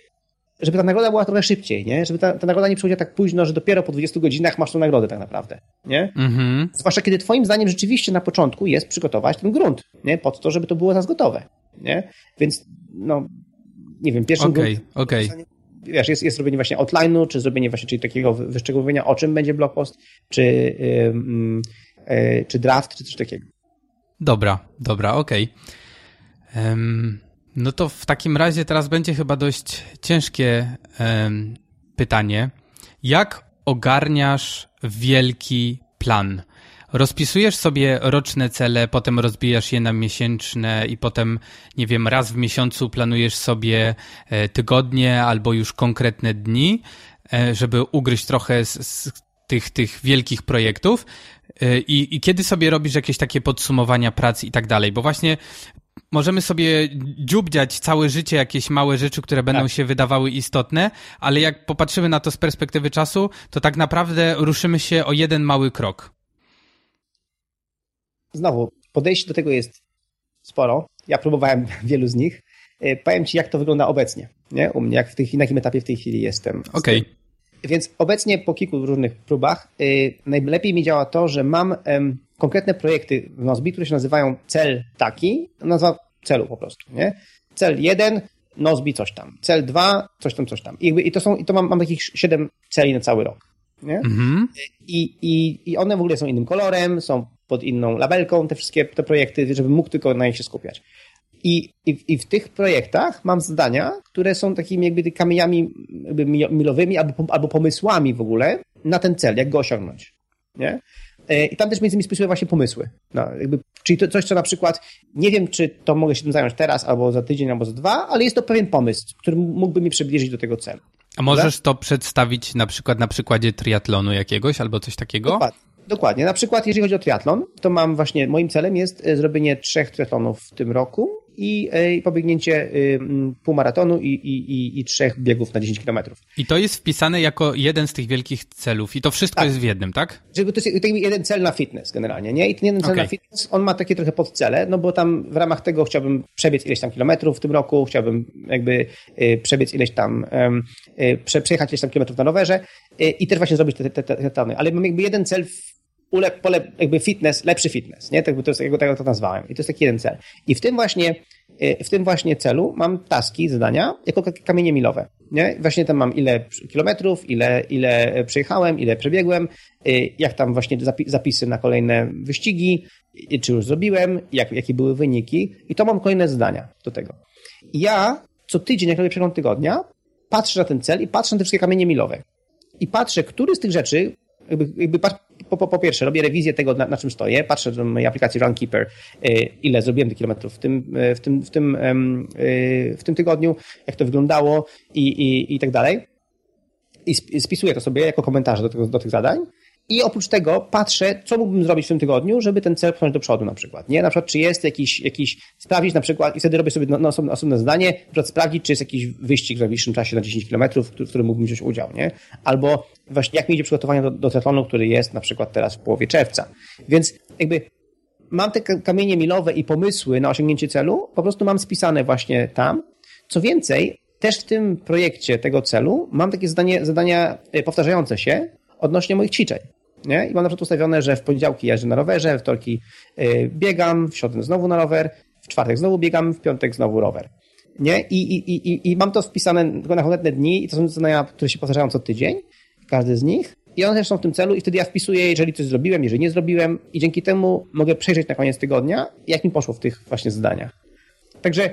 żeby ta nagroda była trochę szybciej, nie? Żeby ta, ta nagroda nie przychodziła tak późno, że dopiero po 20 godzinach masz tą nagrodę tak naprawdę, nie? Mhm. Zwłaszcza kiedy twoim zdaniem rzeczywiście na początku jest przygotować ten grunt, nie? Pod to, żeby to było zaraz gotowe, nie? Więc, no, nie wiem, pierwszym Okej, okay, okej. Wiesz, jest, jest zrobienie właśnie outline'u, czy zrobienie właśnie czyli takiego wyszczegółowienia, o czym będzie blog post, czy, yy, czy draft, czy coś takiego. Dobra, dobra, okej. Okay. Um, no to w takim razie teraz będzie chyba dość ciężkie um, pytanie. Jak ogarniasz wielki plan? Rozpisujesz sobie roczne cele, potem rozbijasz je na miesięczne i potem, nie wiem, raz w miesiącu planujesz sobie e, tygodnie albo już konkretne dni, e, żeby ugryźć trochę z, z tych, tych wielkich projektów. E, I, I kiedy sobie robisz jakieś takie podsumowania pracy i tak dalej, bo właśnie możemy sobie dziubdziać całe życie jakieś małe rzeczy, które będą tak. się wydawały istotne, ale jak popatrzymy na to z perspektywy czasu, to tak naprawdę ruszymy się o jeden mały krok znowu, podejście do tego jest sporo. Ja próbowałem wielu z nich. E, powiem Ci, jak to wygląda obecnie, nie? U mnie, jak w tych, na jakim etapie w tej chwili jestem. Okej. Okay. Więc obecnie po kilku różnych próbach yy, najlepiej mi działa to, że mam konkretne projekty w Nozbi, które się nazywają cel taki, nazwa celu po prostu, nie? Cel jeden, Nozbi coś tam. Cel dwa, coś tam, coś tam. I, i to są, i to mam, mam takich siedem celi na cały rok. Nie? Mm-hmm. I, i, I one w ogóle są innym kolorem, są pod inną labelką, te wszystkie te projekty, żeby mógł tylko na nich się skupiać. I, i, I w tych projektach mam zadania, które są takimi jakby kamieniami jakby milowymi albo, albo pomysłami w ogóle na ten cel, jak go osiągnąć. Nie? E, I tam też między innymi spisuję właśnie pomysły. No, jakby, czyli to coś, co na przykład, nie wiem, czy to mogę się tym zająć teraz, albo za tydzień, albo za dwa, ale jest to pewien pomysł, który mógłby mi przybliżyć do tego celu. A możesz to przedstawić na przykład na przykładzie triatlonu jakiegoś, albo coś takiego? Dokładnie. Dokładnie. Na przykład, jeżeli chodzi o triatlon, to mam właśnie, moim celem jest e, zrobienie trzech triatlonów w tym roku i, e, i pobiegnięcie y, półmaratonu i, i, i, i trzech biegów na 10 kilometrów. I to jest wpisane jako jeden z tych wielkich celów i to wszystko tak. jest w jednym, tak? Żeby to jest jeden cel na fitness generalnie, nie? I ten jeden cel okay. na fitness, on ma takie trochę podcele, no bo tam w ramach tego chciałbym przebiec ileś tam kilometrów w tym roku, chciałbym jakby y, przebiec ileś tam, y, prze, przejechać ileś tam kilometrów na rowerze i też właśnie zrobić te, te, te, te Ale mam jakby jeden cel ule, pole, jakby fitness, lepszy fitness, nie? Tak, to jest, tego to nazwałem. I to jest taki jeden cel. I w tym właśnie, e, w tym właśnie celu mam taski, zadania, jako kamienie milowe, nie? Właśnie tam mam ile kilometrów, ile, ile przejechałem, ile przebiegłem, e, jak tam właśnie zapisy na kolejne wyścigi, czy już zrobiłem, jak, jakie były wyniki i to mam kolejne zadania do tego. ja co tydzień, jak robię przegląd tygodnia, patrzę na ten cel i patrzę na te wszystkie kamienie milowe. I patrzę, który z tych rzeczy, jakby, jakby po, po, po pierwsze, robię rewizję tego, na, na, czym stoję, patrzę do mojej aplikacji Runkeeper, y, ile zrobiłem tych kilometrów w tym, y, w tym, w tym, y, w tym tygodniu, jak to wyglądało i, i, i tak dalej. I spisuję to sobie jako komentarze do, do tych zadań. I oprócz tego patrzę, co mógłbym zrobić w tym tygodniu, żeby ten cel pchnąć do przodu na przykład. Nie? Na przykład, czy jest jakiś, jakiś sprawdzić na przykład, i wtedy robię sobie na osobne, osobne zdanie, na przykład sprawdzić, czy jest jakiś wyścig w najbliższym czasie na 10 km, w którym mógłbym wziąć udział, nie? Albo właśnie jak mi idzie przygotowanie do, do który jest na przykład teraz w połowie czerwca. Więc jakby mam te kamienie milowe i pomysły na osiągnięcie celu, po prostu mam spisane właśnie tam. Co więcej, też w tym projekcie tego celu mam takie zadanie, zadania e, powtarzające się, odnośnie moich ćwiczeń. Nie? I mam na przykład ustawione, że w poniedziałki jeżdżę na rowerze, w wtorki yy, biegam, w środę znowu na rower, w czwartek znowu biegam, w piątek znowu rower. Nie? I, i, i, i mam to wpisane tylko na konkretne dni i to są zadania, które się powtarzają co tydzień, każdy z nich. I one też są w tym celu i wtedy ja wpisuję, jeżeli coś zrobiłem, jeżeli nie zrobiłem i dzięki temu mogę przejrzeć na koniec tygodnia, jak mi poszło w tych właśnie zadaniach. Także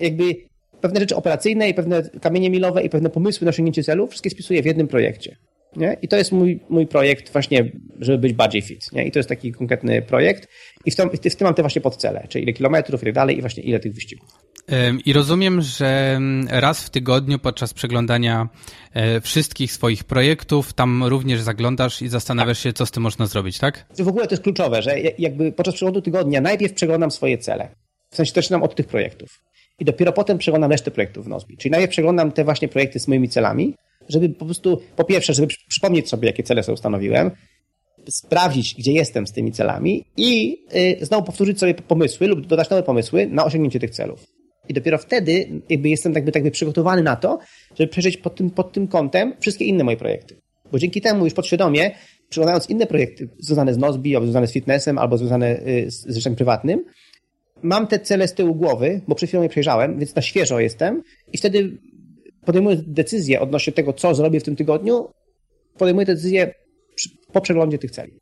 jakby pewne rzeczy operacyjne i pewne kamienie milowe i pewne pomysły na osiągnięcie celu wszystkie spisuję w jednym projekcie. Nie? I to jest mój, mój projekt właśnie, żeby być bardziej fit. Nie? I to jest taki konkretny projekt i w tym, w tym mam te właśnie podcele, czyli ile kilometrów i tak dalej i właśnie ile tych wyścigów. I rozumiem, że raz w tygodniu podczas przeglądania e, wszystkich swoich projektów tam również zaglądasz i zastanawiasz się, co z tym można zrobić, tak? W ogóle to jest kluczowe, że jakby podczas przeglądu tygodnia najpierw przeglądam swoje cele. W sensie zaczynam od tych projektów. I dopiero potem przeglądam resztę projektów w Nozbi. Czyli najpierw przeglądam te właśnie projekty z moimi celami, żeby po prostu, po pierwsze, żeby przypomnieć sobie, jakie cele sobie ustanowiłem, sprawdzić, gdzie jestem z tymi celami i y, znowu powtórzyć sobie pomysły lub dodać nowe pomysły na osiągnięcie tych celów. I dopiero wtedy jakby jestem jakby, jakby przygotowany na to, żeby przejrzeć pod tym, pod tym kątem wszystkie inne moje projekty. Bo dzięki temu już podświadomie, przyglądając inne projekty związane z Nozbi, albo związane z fitnessem, albo związane y, z, z życiem prywatnym, mam te cele z tyłu głowy, bo przed chwilą je przejrzałem, więc na świeżo jestem i wtedy podejmuję decyzję odnośnie tego, co zrobię w tym tygodniu, podejmuję decyzję po przeglądzie tych celi.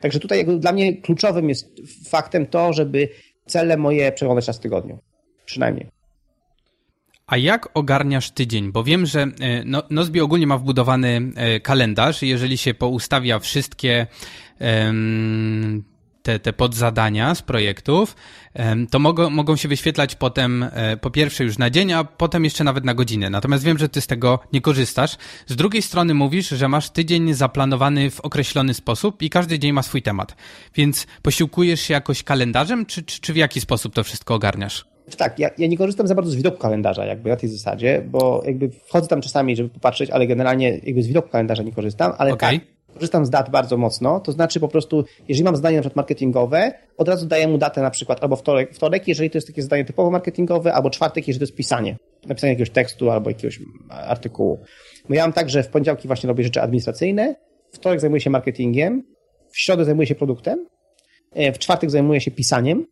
Także tutaj dla mnie kluczowym jest faktem to, żeby cele moje przeglądać raz w tygodniu. Przynajmniej. A jak ogarniasz tydzień? Bo wiem, że e, no, Nozbi ogólnie ma wbudowany e, kalendarz. Jeżeli się poustawia wszystkie um, te, te podzadania z projektów, to mogą, mogą się wyświetlać potem e, po pierwsze już na dzień, a potem jeszcze nawet na godzinę. Natomiast wiem, że ty z tego nie korzystasz. Z drugiej strony mówisz, że masz tydzień zaplanowany w określony sposób i każdy dzień ma swój temat. Więc posiłkujesz się jakoś kalendarzem, czy, czy, czy w jaki sposób to wszystko ogarniasz? Tak, ja, ja, nie korzystam za bardzo z widoku kalendarza jakby na tej zasadzie, bo jakby wchodzę tam czasami, żeby popatrzeć, ale generalnie jakby z widoku kalendarza nie korzystam, ale okay. tak, korzystam z dat bardzo mocno, to znaczy po prostu, jeżeli mam zadanie na przykład marketingowe, od razu daję mu datę na przykład albo wtorek, wtorek jeżeli to jest takie zadanie typowo marketingowe, albo czwartek, jeżeli to jest pisanie, napisanie jakiegoś tekstu albo jakiegoś artykułu. Bo ja mam tak, że w poniedziałki właśnie robię rzeczy administracyjne, wtorek zajmuję się marketingiem, w środę zajmuję się produktem, e, w czwartek zajmuję się pisaniem,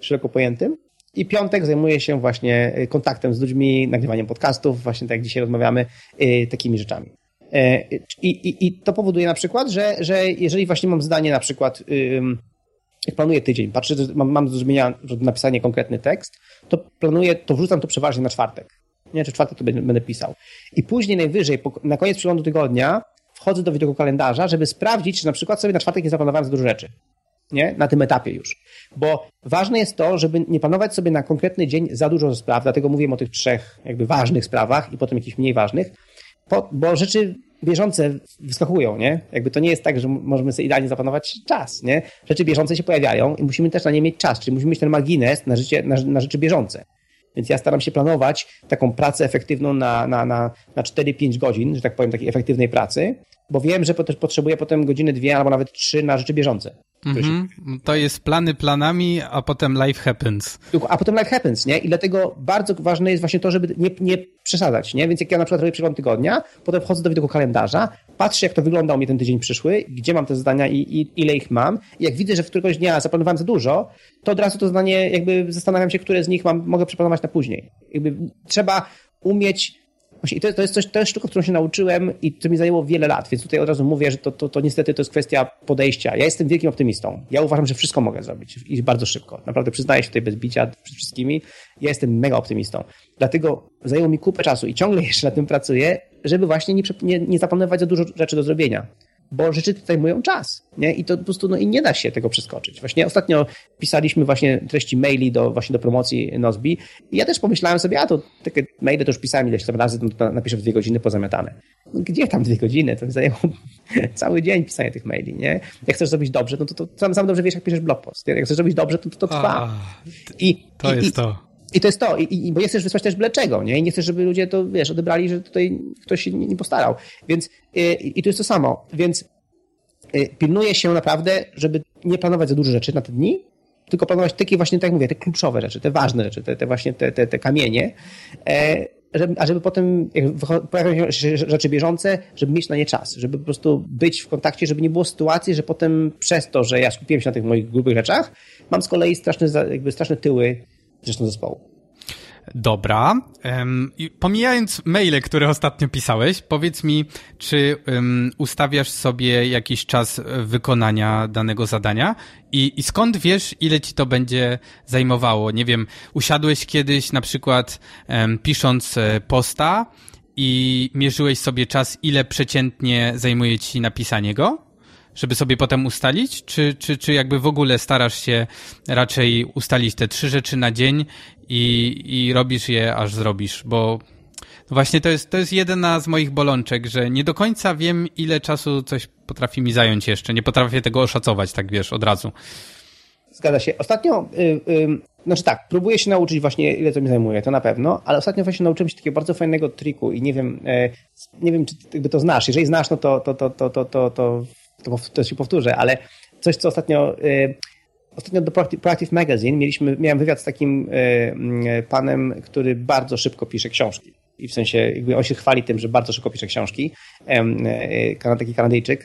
szeroko pojętym, i piątek zajmuję się właśnie e, kontaktem z ludźmi, nagrywaniem podcastów, właśnie tak jak dzisiaj rozmawiamy, yy, takimi rzeczami. E, I, i, I to powoduje na przykład, że, że jeżeli właśnie mam zdanie na przykład, jak planuję tydzień, patrzę, mam, mam do zrobienia, napisanie konkretny tekst, to planuję, to wrzucam to przeważnie na czwartek. Nie, czy czwartek to będę, pisał. I później najwyżej, na koniec przeglądu tygodnia, wchodzę do wideo kalendarza, żeby sprawdzić, czy na przykład sobie na czwartek nie zaplanowałem za dużo rzeczy. Nie? Na tym etapie już. Bo ważne jest to, żeby nie planować sobie na konkretny dzień za dużo spraw, dlatego mówię o tych trzech jakby ważnych sprawach i potem jakichś mniej ważnych, po, bo rzeczy bieżące wyskakują, nie? Jakby to nie jest tak, że możemy sobie idealnie zapanować czas, nie? Rzeczy bieżące się pojawiają i musimy też na nie mieć czas, czyli musimy mieć ten margines na, życie, na, na rzeczy bieżące. Więc ja staram się planować taką pracę efektywną na, na, na, na 4-5 godzin, że tak powiem, takiej efektywnej pracy, bo wiem, że potrzebuję potem godziny dwie albo nawet trzy na rzeczy bieżące. Mm-hmm. To jest plany planami, a potem life happens. A potem life happens, nie? I dlatego bardzo ważne jest właśnie to, żeby nie, nie przesadzać, nie? Więc jak ja na przykład robię przegląd tygodnia, potem wchodzę do wideo kalendarza, patrzę jak to wygląda u mnie ten tydzień przyszły, gdzie mam te zadania i, i ile ich mam. I jak widzę, że w któregoś dnia zaplanowałem za dużo, to od razu to zadanie jakby zastanawiam się, które z nich mam, mogę przeplanować na później. Jakby trzeba umieć Właśnie i to, to jest coś, to jest sztuka, którą się nauczyłem i to mi zajęło wiele lat, więc tutaj od razu mówię, że to, to, to niestety to jest kwestia podejścia. Ja jestem wielkim optymistą. Ja uważam, że wszystko mogę zrobić i bardzo szybko. Naprawdę przyznaję się tutaj bez bicia przed wszystkimi. Ja jestem mega optymistą. Dlatego zajęło mi kupę czasu i ciągle jeszcze nad tym pracuję, żeby właśnie nie, nie, nie za dużo rzeczy do zrobienia bo rzeczy zajmują czas, nie? I to po prostu, no i nie da się tego przeskoczyć. Właśnie ostatnio pisaliśmy właśnie treści maili do, właśnie do promocji Nozbi i ja też pomyślałem sobie, a to takie maile to już pisałem ileś tam razy, to napiszę w dwie godziny pozamiatane. No, gdzie tam dwie godziny? To mi zajęło cały dzień pisanie tych maili, nie? Jak chcesz zrobić dobrze, no to, to sam, sam dobrze wiesz, jak piszesz blog post. Jak chcesz zrobić dobrze, to to, to trwa. A, I, to i, jest i, to. I to jest to. I, i, bo nie chcesz wysłać też byle czego, nie? I nie chcesz, żeby ludzie to, wiesz, odebrali, że tutaj ktoś się nie, nie postarał. Więc, y, i tu jest to samo. Więc y, pilnuje się naprawdę, żeby nie planować za dużo rzeczy na te dni, tylko planować takie właśnie, tak jak mówię, te kluczowe rzeczy, te ważne rzeczy, te, te właśnie te, te, te kamienie, e, żeby, a żeby potem, jak pojawiają się rzeczy bieżące, żeby mieć na nie czas, żeby po prostu być w kontakcie, żeby nie było sytuacji, że potem przez to, że ja skupiłem się na tych moich grubych rzeczach, mam z kolei straszne, jakby straszne tyły zresztą zespołu. Dobra. Um, pomijając maile, które ostatnio pisałeś, powiedz mi, czy ustawiasz sobie jakiś czas wykonania danego zadania i, i skąd wiesz, ile ci to będzie zajmowało? Nie wiem, usiadłeś kiedyś na przykład pisząc e, posta i mierzyłeś sobie czas, ile przeciętnie zajmuje ci napisanie go? Żeby sobie potem ustalić? Czy, czy, czy jakby w ogóle starasz się raczej ustalić te trzy rzeczy na dzień i, i robisz je, aż zrobisz? Bo właśnie to jest, to jest jedna z moich bolączek, że nie do końca wiem, ile czasu coś potrafi mi zająć jeszcze. Nie potrafię tego oszacować, tak wiesz, od razu. Zgadza się. Ostatnio, yy, yy, znaczy tak, próbuję się nauczyć właśnie, ile to mi zajmuje, to na pewno, ale ostatnio właśnie nauczyłem się takiego bardzo fajnego triku i nie wiem, yy, nie wiem, czy ty to znasz. Jeżeli znasz, no to, to, to, to, to, to to, to się powtórzę, ale coś, co ostatnio Ostatnio do Proactive Magazine mieliśmy, miałem wywiad z takim panem, który bardzo szybko pisze książki. I w sensie, jakby on się chwali tym, że bardzo szybko pisze książki. Taki Kanadyjczyk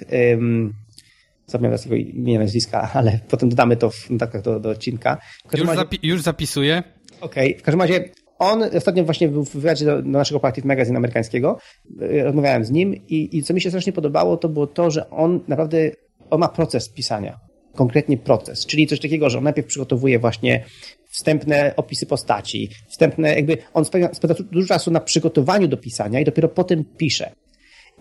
zapomniałem teraz jego imienia, nazwiska, ale potem dodamy to w notatkach do, do odcinka. Już, razie... zapi już zapisuję. Okej, okay. w każdym razie on ostatnio właśnie był w wywiadzie do, do naszego Practive Magazine amerykańskiego, e, rozmawiałem z nim i, i co mi się strasznie podobało, to było to, że on naprawdę, on ma proces pisania, konkretnie proces, czyli coś takiego, że on najpierw przygotowuje właśnie wstępne opisy postaci, wstępne jakby, on spędza, spędza dużo czasu na przygotowaniu do pisania i dopiero potem pisze.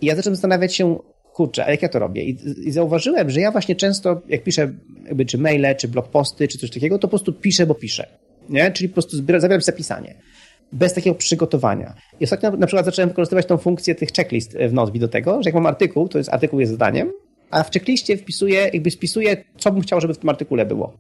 I ja zacząłem zastanawiać się, kurczę, a jak ja to robię? I, I, zauważyłem, że ja właśnie często, jak piszę jakby czy maile, czy blog posty, czy coś takiego, to po prostu piszę, bo piszę. Nie? Czyli po prostu zabieram zapisanie. Bez takiego przygotowania. I ostatnio na przykład zacząłem wykorzystywać tą funkcję tych checklist w Nozbi do tego, że jak mam artykuł, to jest artykuł jest zadaniem, a w checkliście wpisuję, jakby spisuję, co bym chciał, żeby w tym artykule było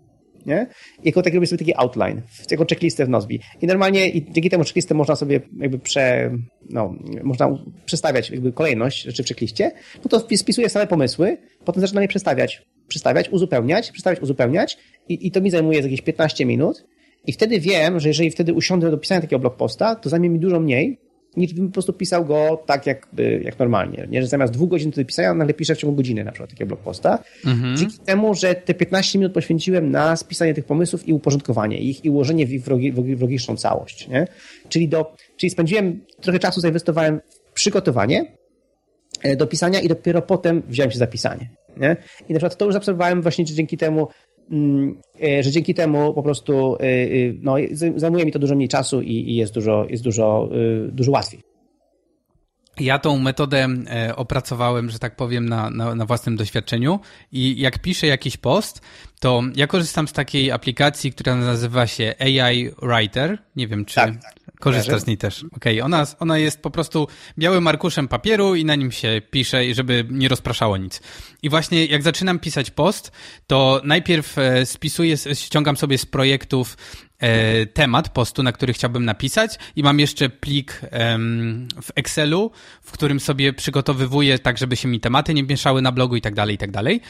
nie? I jako taki robię sobie taki outline, jako checklistę w Nozbi. I normalnie i dzięki temu checklistę można sobie jakby prze, no, można przestawiać jakby kolejność rzeczy w checkliście, no to spisuję same pomysły, potem zaczynam je przestawiać, przestawiać, uzupełniać, przestawiać, uzupełniać i, i to mi zajmuje jakieś 15 minut i wtedy wiem, że jeżeli wtedy usiądę do pisania takiego blog posta, to zajmie mi dużo mniej, niż bym po prostu pisał go tak jakby, jak normalnie. Nie, że zamiast dwóch godzin do pisania, nagle piszę w ciągu godziny na przykład takiego blog posta. Mhm. Dzięki temu, że te 15 minut poświęciłem na spisanie tych pomysłów i uporządkowanie ich i ułożenie w ich w logiczną całość. Nie? Czyli, do, czyli spędziłem trochę czasu, zainwestowałem w przygotowanie e, do pisania i dopiero potem wziąłem się za pisanie. Nie? I na przykład to już zaobserwowałem właśnie dzięki temu, że dzięki temu po prostu e, e, no, zajmuje mi to dużo mniej czasu i, i jest dużo, jest dużo, dużo łatwiej. Ja tą metodę opracowałem, że tak powiem, na, na, na, własnym doświadczeniu i jak piszę jakiś post, to ja korzystam z takiej aplikacji, która nazywa się AI Writer. Nie wiem, czy tak, tak. Korzystasz z niej też. Okej, okay. ona, ona jest po prostu białym arkuszem papieru i na nim się pisze, żeby nie rozpraszało nic. I właśnie jak zaczynam pisać post, to najpierw e, spisuję, ściągam sobie z projektów e, temat postu, na który chciałbym napisać i mam jeszcze plik w Excelu, w którym sobie przygotowywuję tak, żeby się mi tematy nie mieszały na blogu i tak dalej, i tak dalej.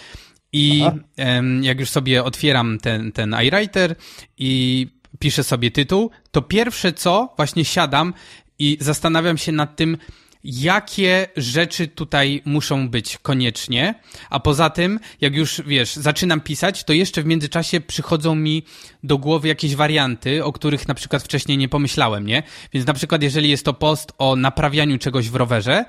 I jak już sobie otwieram ten, ten iWriter i piszę sobie tytuł, to pierwsze co, właśnie siadam i zastanawiam się nad tym, jakie rzeczy tutaj muszą być koniecznie, a poza tym, jak już wiesz, zaczynam pisać, to jeszcze w międzyczasie przychodzą mi do głowy jakieś warianty, o których na przykład wcześniej nie pomyślałem, nie? Więc na przykład, jeżeli jest to post o naprawianiu czegoś w rowerze,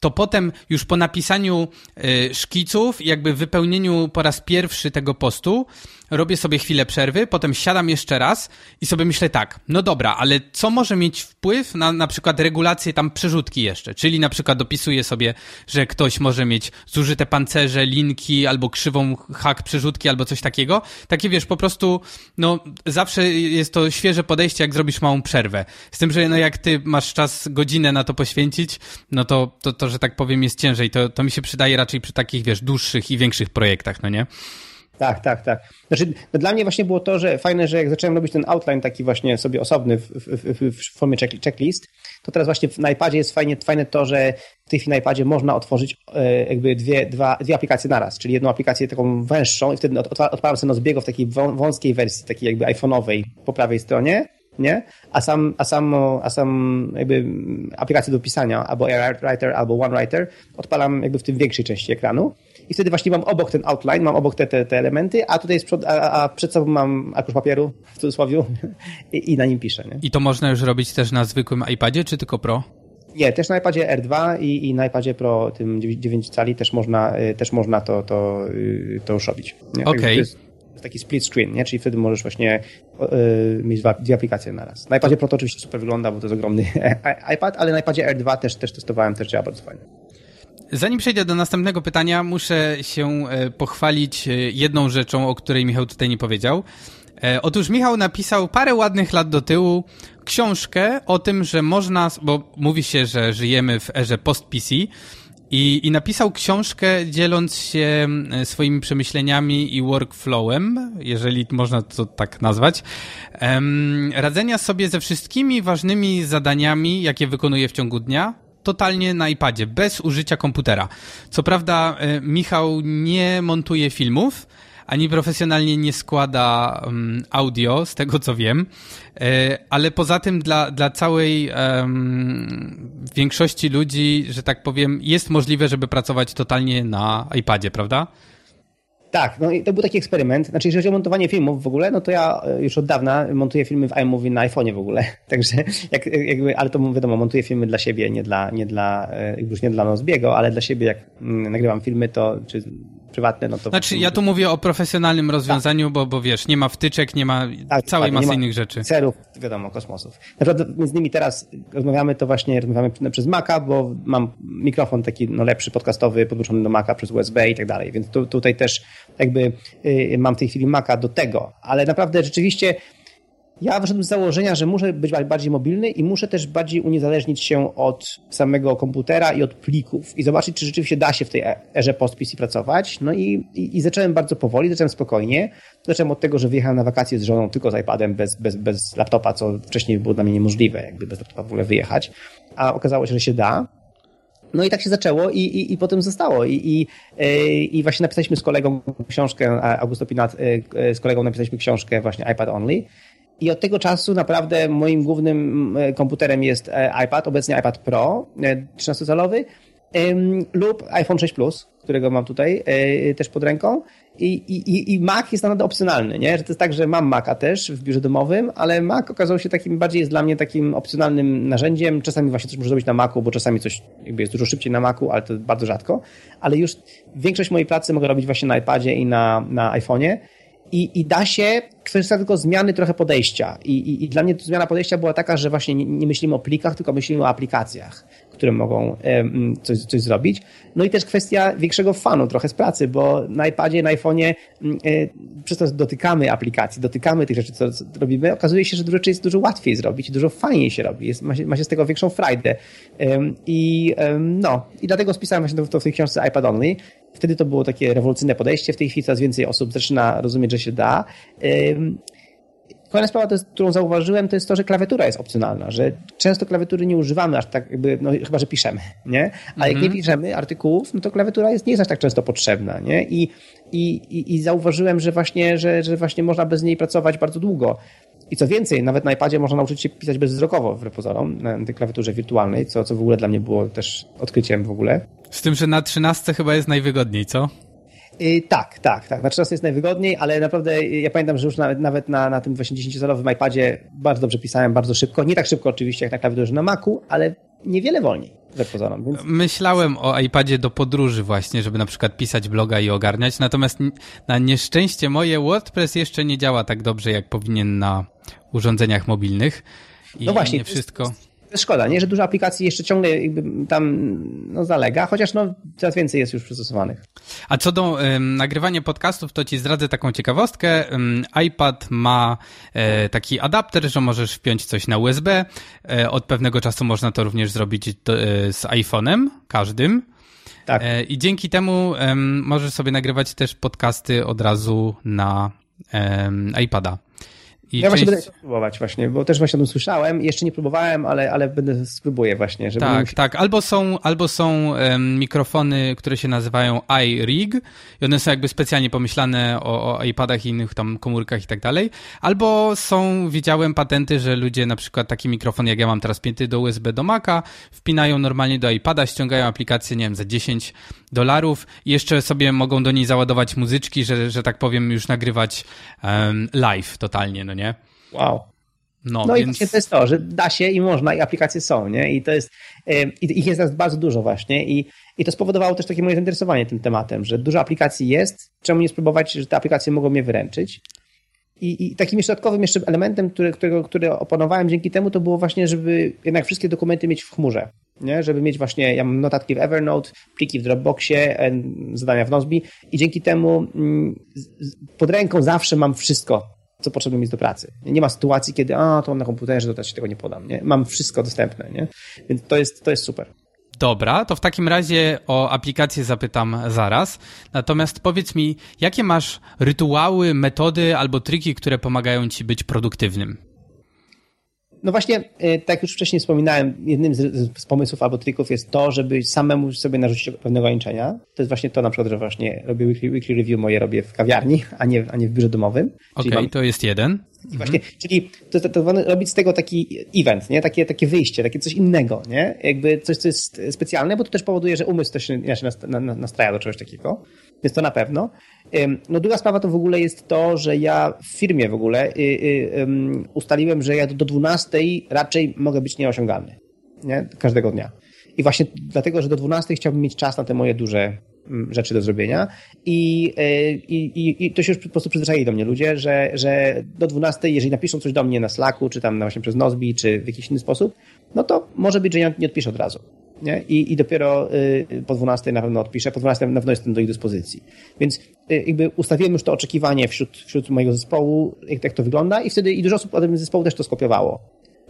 to potem już po napisaniu y, szkiców jakby wypełnieniu po raz pierwszy tego postu, robię sobie chwilę przerwy, potem siadam jeszcze raz i sobie myślę tak, no dobra, ale co może mieć wpływ na na przykład regulację tam przerzutki jeszcze? Czyli na przykład dopisuję sobie, że ktoś może mieć zużyte pancerze, linki albo krzywą hak przerzutki albo coś takiego. Takie wiesz, po prostu, no zawsze jest to świeże podejście, jak zrobisz małą przerwę. Z tym, że no jak ty masz czas, godzinę na to poświęcić, no to, to, to że tak powiem, jest ciężej. To, to mi się przydaje raczej przy takich, wiesz, dłuższych i większych projektach, no nie? Tak, tak, tak. Znaczy, no dla mnie właśnie było to, że fajne, że jak zacząłem robić ten outline taki właśnie sobie osobny w, w, w, w formie checklist, to teraz właśnie na iPadzie jest fajnie, fajne to, że w tej chwili na iPadzie można otworzyć e, jakby dwie, dwa, dwie aplikacje naraz, czyli jedną aplikację taką węższą i wtedy odpalam sobie Nozbiego w takiej wąskiej wersji, takiej jakby iPhone'owej po prawej stronie, nie? A sam, a sam, a sam jakby aplikację do pisania, albo AirWriter, albo OneWriter odpalam jakby w tym większej części ekranu i wtedy właśnie mam obok ten outline, mam obok te, te, te elementy, a tutaj jest przed, a, a przed sobą mam arkusz papieru, w cudzysłowie, i, i na nim piszę. Nie? I to można już robić też na zwykłym iPadzie, czy tylko Pro? Nie, też na iPadzie R2 i, i na iPadzie Pro tym 9 cali też można, y, też można to, to, y, to już robić. Okej. Okay taki split screen, nie? czyli wtedy możesz właśnie yy, mieć dwa, dwie aplikacje na raz. Na iPadzie Pro to oczywiście super wygląda, bo to jest ogromny iPad, ale na iPadzie R2 też, też testowałem, też działa bardzo fajnie. Zanim przejdę do następnego pytania, muszę się e, pochwalić e, jedną rzeczą, o której Michał tutaj nie powiedział. E, otóż Michał napisał parę ładnych lat do tyłu książkę o tym, że można, bo mówi się, że żyjemy w erze post-PC, i, I napisał książkę dzieląc się swoimi przemyśleniami i workflowem, jeżeli można to tak nazwać, radzenia sobie ze wszystkimi ważnymi zadaniami, jakie wykonuje w ciągu dnia, totalnie na iPadzie, bez użycia komputera. Co prawda, e, Michał nie montuje filmów, ani profesjonalnie nie składa um, audio, z tego co wiem, e, ale poza tym dla, dla całej um, większości ludzi, że tak powiem, jest możliwe, żeby pracować totalnie na iPadzie, prawda? Tak, no i to był taki eksperyment. Znaczy, jeżeli chodzi o montowanie filmów w ogóle, no to ja e, już od dawna montuję filmy w iMovie na iPhone'ie w ogóle. Także jak, jakby, ale to wiadomo, montuję filmy dla siebie, nie dla, nie dla, już nie dla Nozbiego, ale dla siebie, jak mm, nagrywam filmy, to czy prywatne, no to... Znaczy, ja tu mówię o profesjonalnym rozwiązaniu, tak. bo, bo wiesz, nie ma wtyczek, nie ma tak, całej tak, masy innych rzeczy. Celów, wiadomo, kosmosów. Naprawdę między innymi teraz rozmawiamy, to właśnie rozmawiamy przez Maca, bo mam mikrofon taki no, lepszy, podcastowy, podłączony do Maca przez USB i tak dalej, więc tu, tutaj też jakby y, mam w tej chwili Maca do tego, ale naprawdę rzeczywiście ja wyszedłem z założenia, że muszę być bardziej mobilny i muszę też bardziej uniezależnić się od samego komputera i od plików i zobaczyć, czy rzeczywiście da się w tej erze post-PC pracować. No i, i, i, zacząłem bardzo powoli, zacząłem spokojnie. Zacząłem od tego, że wyjechałem na wakacje z żoną tylko z iPadem, bez, bez, bez laptopa, co wcześniej było dla mnie niemożliwe, jakby bez laptopa w ogóle wyjechać. A okazało się, że się da. No i tak się zaczęło i, i, i potem zostało. I, i, I właśnie napisaliśmy z kolegą książkę, Augusto Pinat, z kolegą napisaliśmy książkę właśnie iPad Only. I od tego czasu naprawdę moim głównym e, komputerem jest e, iPad, obecnie iPad Pro 13-calowy e, lub iPhone 6 Plus, którego mam tutaj też pod ręką. I, i, I Mac jest naprawdę opcjonalny, nie? Że to jest tak, że mam Maca też w biurze domowym, ale Mac okazał się takim, bardziej jest dla mnie takim opcjonalnym narzędziem. Czasami właśnie coś muszę zrobić na Macu, bo czasami coś jakby jest dużo szybciej na Macu, ale to bardzo rzadko. Ale już większość mojej pracy mogę robić właśnie na iPadzie i na, na iPhone'ie. I, I da się, kwestia tylko zmiany trochę podejścia. I, i, i dla mnie zmiana podejścia była taka, że właśnie nie, nie, myślimy o plikach, tylko myślimy o aplikacjach, które mogą coś, coś zrobić. No i też kwestia większego fanu trochę z pracy, bo na iPadzie, na iPhone'ie e, przez to dotykamy aplikacji, dotykamy tych rzeczy, co, co robimy, okazuje się, że dużo rzeczy jest dużo łatwiej zrobić, dużo fajniej się robi, jest, ma, się, ma się z tego większą frajdę. I no, i dlatego spisałem właśnie to, to w tej książce iPad Only, Wtedy to było takie rewolucyjne podejście, w tej chwili coraz więcej osób zaczyna rozumieć, że się da. Kolejna sprawa, to jest, którą zauważyłem, to jest to, że klawiatura jest opcjonalna, że często klawiatury nie używamy aż tak jakby, no chyba, że piszemy, nie? Ale jak nie mhm. piszemy artykułów, no to klawiatura jest, nie jest aż tak często potrzebna, nie? I, i, i, i zauważyłem, że właśnie, że, że właśnie można bez niej pracować bardzo długo. I co więcej, nawet na iPadzie można nauczyć się pisać bezwzrokowo w pozorom, na tej klawiaturze wirtualnej, co, co w ogóle dla mnie było też odkryciem w ogóle. Z tym, że na 13 chyba jest najwygodniej, co? Yy, tak, tak, tak. Na 13 jest najwygodniej, ale naprawdę ja pamiętam, że już nawet, nawet na, na tym właśnie 10-calowym iPadzie bardzo dobrze pisałem, bardzo szybko. Nie tak szybko oczywiście jak na klawiaturze na Macu, ale niewiele wolniej. Pozorom, więc... Myślałem o iPadzie do podróży właśnie, żeby na przykład pisać bloga i ogarniać, natomiast na nieszczęście moje WordPress jeszcze nie działa tak dobrze, jak powinien na urządzeniach mobilnych. I no właśnie, nie wszystko jest szkoda, nie? że dużo aplikacji jeszcze ciągle tam no, zalega, chociaż no, coraz więcej jest już przystosowanych. A co do nagrywania podcastów, to ci zdradzę taką ciekawostkę. IPad ma e, taki adapter, że możesz wpiąć coś na USB. E, od pewnego czasu można to również zrobić do, e, z iPhone'em, każdym. Tak. I dzięki temu możesz sobie nagrywać też podcasty od razu na iPada. I ja część... właśnie będę spróbować właśnie, bo też właśnie o tym słyszałem. Jeszcze nie próbowałem, ale, ale będę spróbuję właśnie. Żeby tak, tak. Albo są, albo są um, mikrofony, które się nazywają iRig i one są jakby specjalnie pomyślane o, o iPadach i innych tam komórkach i tak dalej. Albo są, widziałem patenty, że ludzie na przykład taki mikrofon, jak ja mam teraz pięty do USB do Maca, wpinają normalnie do iPada, ściągają aplikację, nie wiem, za 10 dolarów i jeszcze sobie mogą do niej załadować muzyczki, że, że tak powiem już nagrywać um, live totalnie, no nie? Nie? Wow. No, no więc... i właśnie to jest to, że da się i można i aplikacje są, nie? I to jest, i ich jest teraz bardzo dużo właśnie i, i to spowodowało też takie moje zainteresowanie tym tematem, że dużo aplikacji jest, czemu nie spróbować, że te aplikacje mogą mnie wyręczyć. I, I, takim dodatkowym jeszcze elementem, który, którego, który opanowałem dzięki temu, to było właśnie, żeby jednak wszystkie dokumenty mieć w chmurze. Nie? Żeby mieć właśnie, ja mam notatki w Evernote, pliki w Dropboxie, zadania w Nozbi i dzięki temu mm, pod ręką zawsze mam wszystko co potrzebne mi jest do pracy. Nie ma sytuacji, kiedy a, to mam na komputerze, to też się tego nie podam. Nie? Mam wszystko dostępne, nie? więc to jest, to jest super. Dobra, to w takim razie o aplikację zapytam zaraz. Natomiast powiedz mi, jakie masz rytuały, metody albo triki, które pomagają ci być produktywnym? No właśnie, e, tak już wcześniej wspominałem, jednym z, z, pomysłów albo trików jest to, żeby samemu sobie narzucić pewne ograniczenia. To jest właśnie to na przykład, że właśnie robię weekly, weekly review moje robię w kawiarni, a nie, a nie w biurze domowym. Okej, okay, to jest jeden. I właśnie, mhm. czyli to, to, to, robić z tego taki event, nie? Takie, takie wyjście, takie coś innego, nie? Jakby coś, co jest specjalne, bo to też powoduje, że umysł też się inaczej nastraja do czegoś takiego. Więc to na pewno. No druga sprawa to w ogóle jest to, że ja w firmie w ogóle y, y, ustaliłem, że ja do 12 raczej mogę być nieosiągalny. Nie? Każdego dnia. I właśnie dlatego, że do 12 chciałbym mieć czas na te moje duże rzeczy do zrobienia y, i, i, i to się już po prostu przyzwyczaili do mnie ludzie, że, że do 12, jeżeli napiszą coś do mnie na Slacku, czy tam właśnie przez Nozbi, czy w jakiś inny sposób, no to może być, że ja nie odpiszę od razu nie? I, i dopiero y, po 12 na pewno odpiszę, po 12 na pewno jestem do ich dyspozycji. Więc y, jakby ustawiłem już to oczekiwanie wśród, wśród mojego zespołu, jak, jak to wygląda i wtedy i dużo osób od zespołu też to skopiowało.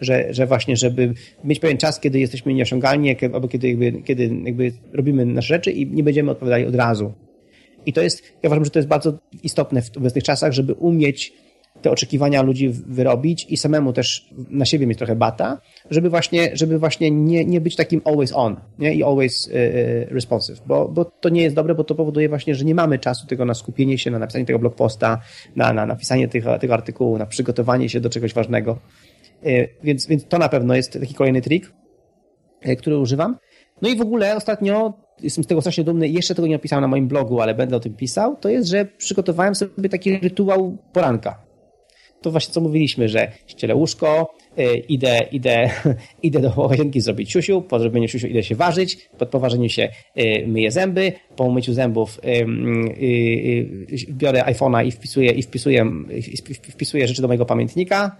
Że, że właśnie, żeby mieć pewien czas, kiedy jesteśmy nieosiągalni, albo kiedy, jakby, kiedy jakby robimy nasze rzeczy i nie będziemy odpowiadali od razu. I to jest, ja uważam, że to jest bardzo istotne w obecnych czasach, żeby umieć te oczekiwania ludzi wyrobić i samemu też na siebie mieć trochę bata, żeby właśnie, żeby właśnie nie, nie być takim always on nie? i always y, responsive, bo, bo to nie jest dobre, bo to powoduje właśnie, że nie mamy czasu tego na skupienie się, na napisanie tego blog posta, na, na napisanie tego, tego artykułu, na przygotowanie się do czegoś ważnego. Y, więc, więc to na pewno jest taki kolejny trik, który używam. No i w ogóle ostatnio jestem z tego strasznie dumny, jeszcze tego nie napisałem na moim blogu, ale będę o tym pisał, to jest, że przygotowałem sobie taki rytuał poranka to właśnie co mówiliśmy, że ścielę łóżko, y, idę, idę, idę do łazienki zrobić siusiu, po zrobieniu siusiu idę się ważyć, po poważeniu się y, myję zęby, po umyciu zębów y, biorę iPhone'a i wpisuję, i wpisuję, wpisuję rzeczy do mojego pamiętnika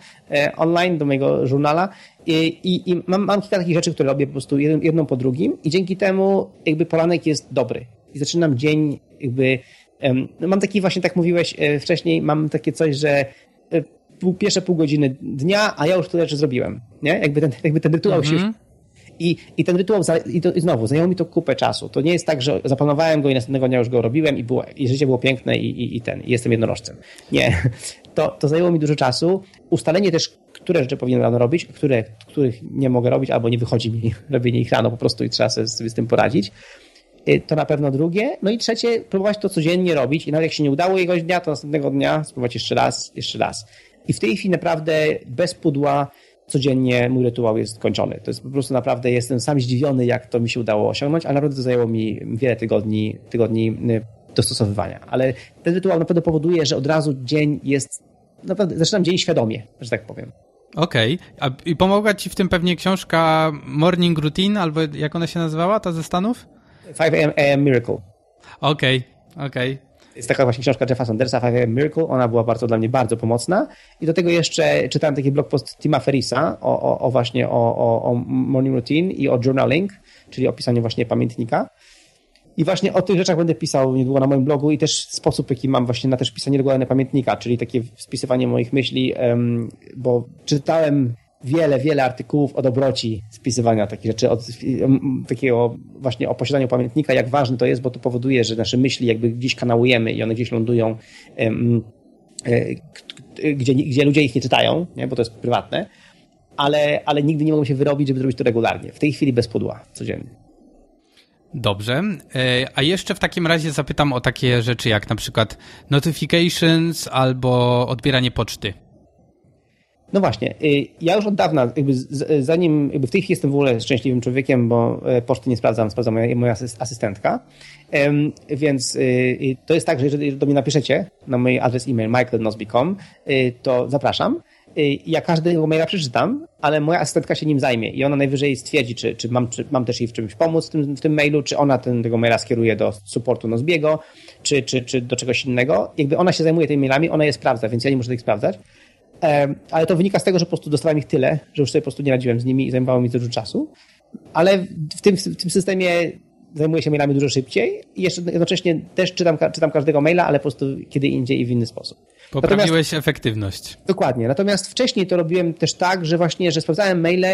online, do mojego żurnala i, i, i mam, mam, kilka takich rzeczy, które robię po prostu jedną po drugim i dzięki temu jakby poranek jest dobry. I zaczynam dzień jakby no mam taki właśnie, tak mówiłeś wcześniej, mam takie coś, że pierwsze pół godziny dnia, a ja już tyle rzeczy zrobiłem. Nie? Jakby ten, jakby ten rytuał -hmm. się mhm. i, I ten rytuał, za, i, to, i znowu, zajęło mi to kupę czasu. To nie jest tak, że zaplanowałem go i następnego dnia już go robiłem i, było, i życie było piękne i, i, i ten, i jestem jednorożcem. Nie. To, to zajęło mi dużo czasu. Ustalenie też, które rzeczy powinienem rano robić, które, których nie mogę robić, albo nie wychodzi mi robienie ich rano po prostu i trzeba sobie z tym poradzić. Y, to na pewno drugie. No i trzecie, próbować to codziennie robić i nawet jak się nie udało jego dnia, to następnego dnia spróbować jeszcze raz, jeszcze raz. I w tej chwili naprawdę bez pudła codziennie mój rytuał jest kończony. To jest po prostu naprawdę, jestem sam zdziwiony, jak to mi się udało osiągnąć, ale naprawdę to zajęło mi wiele tygodni, tygodni y, dostosowywania. Ale ten rytuał naprawdę powoduje, że od razu dzień jest, naprawdę zaczynam dzień świadomie, że tak powiem. Okej. Okay. I pomogła ci w tym pewnie książka Morning Routine, albo jak ona się nazywała, ta ze Stanów? 5 AM Miracle. Okej, okay. okej. Okay. Jest taka właśnie książka Jeffa Sandersa, Five Miracle, ona była bardzo dla mnie bardzo pomocna. I do tego jeszcze czytałem taki blog post Tima Ferrisa o, o, o właśnie o, o, o morning routine i o journaling, czyli o pisaniu właśnie pamiętnika. I właśnie o tych rzeczach będę pisał niedługo na moim blogu i też sposób, jaki mam właśnie na też pisanie regularne pamiętnika, czyli takie spisywanie moich myśli, bo czytałem wiele, wiele artykułów o dobroci spisywania takich rzeczy, od takiego właśnie o posiadaniu pamiętnika, jak ważne to jest, bo to powoduje, że nasze myśli jakby gdzieś kanałujemy i one gdzieś lądują, e, gdzie, gdzie ludzie ich nie czytają, nie? bo to jest prywatne, ale, ale nigdy nie mogą się wyrobić, żeby zrobić to regularnie. W tej chwili bez pudła, codziennie. Dobrze. E, a jeszcze w takim razie zapytam o takie rzeczy jak na przykład notifications albo odbieranie poczty. No właśnie, y, ja już od dawna, jakby zanim, jakby w tej chwili jestem w ogóle szczęśliwym człowiekiem, bo e, poczty nie sprawdzam, sprawdza moja, moja asystentka. Więc y, to jest tak, że jeżeli do mnie napiszecie na mój adres e-mail michaelnosby.com, y, to zapraszam. Ja każdego maila przeczytam, ale moja asystentka się nim zajmie i ona najwyżej stwierdzi, czy, czy, mam, czy mam też jej w czymś pomóc w tym, w tym mailu, czy ona ten, tego maila skieruje do supportu Nozbiego, czy, czy, czy do czegoś innego. Jakby ona się zajmuje tymi mailami, ona je sprawdza, więc ja nie muszę ich sprawdzać ale to wynika z tego, że po prostu dostałem ich tyle, że już sobie po prostu nie radziłem z nimi i zajmowało mi dużo czasu. Ale w tym, w tym systemie zajmuję się mailami dużo szybciej i jeszcze jednocześnie też czytam, czytam każdego maila, ale po prostu kiedy indziej i w inny sposób. Poprawiłeś Natomiast, efektywność. Dokładnie. Natomiast wcześniej to robiłem też tak, że właśnie, że sprawdzałem maile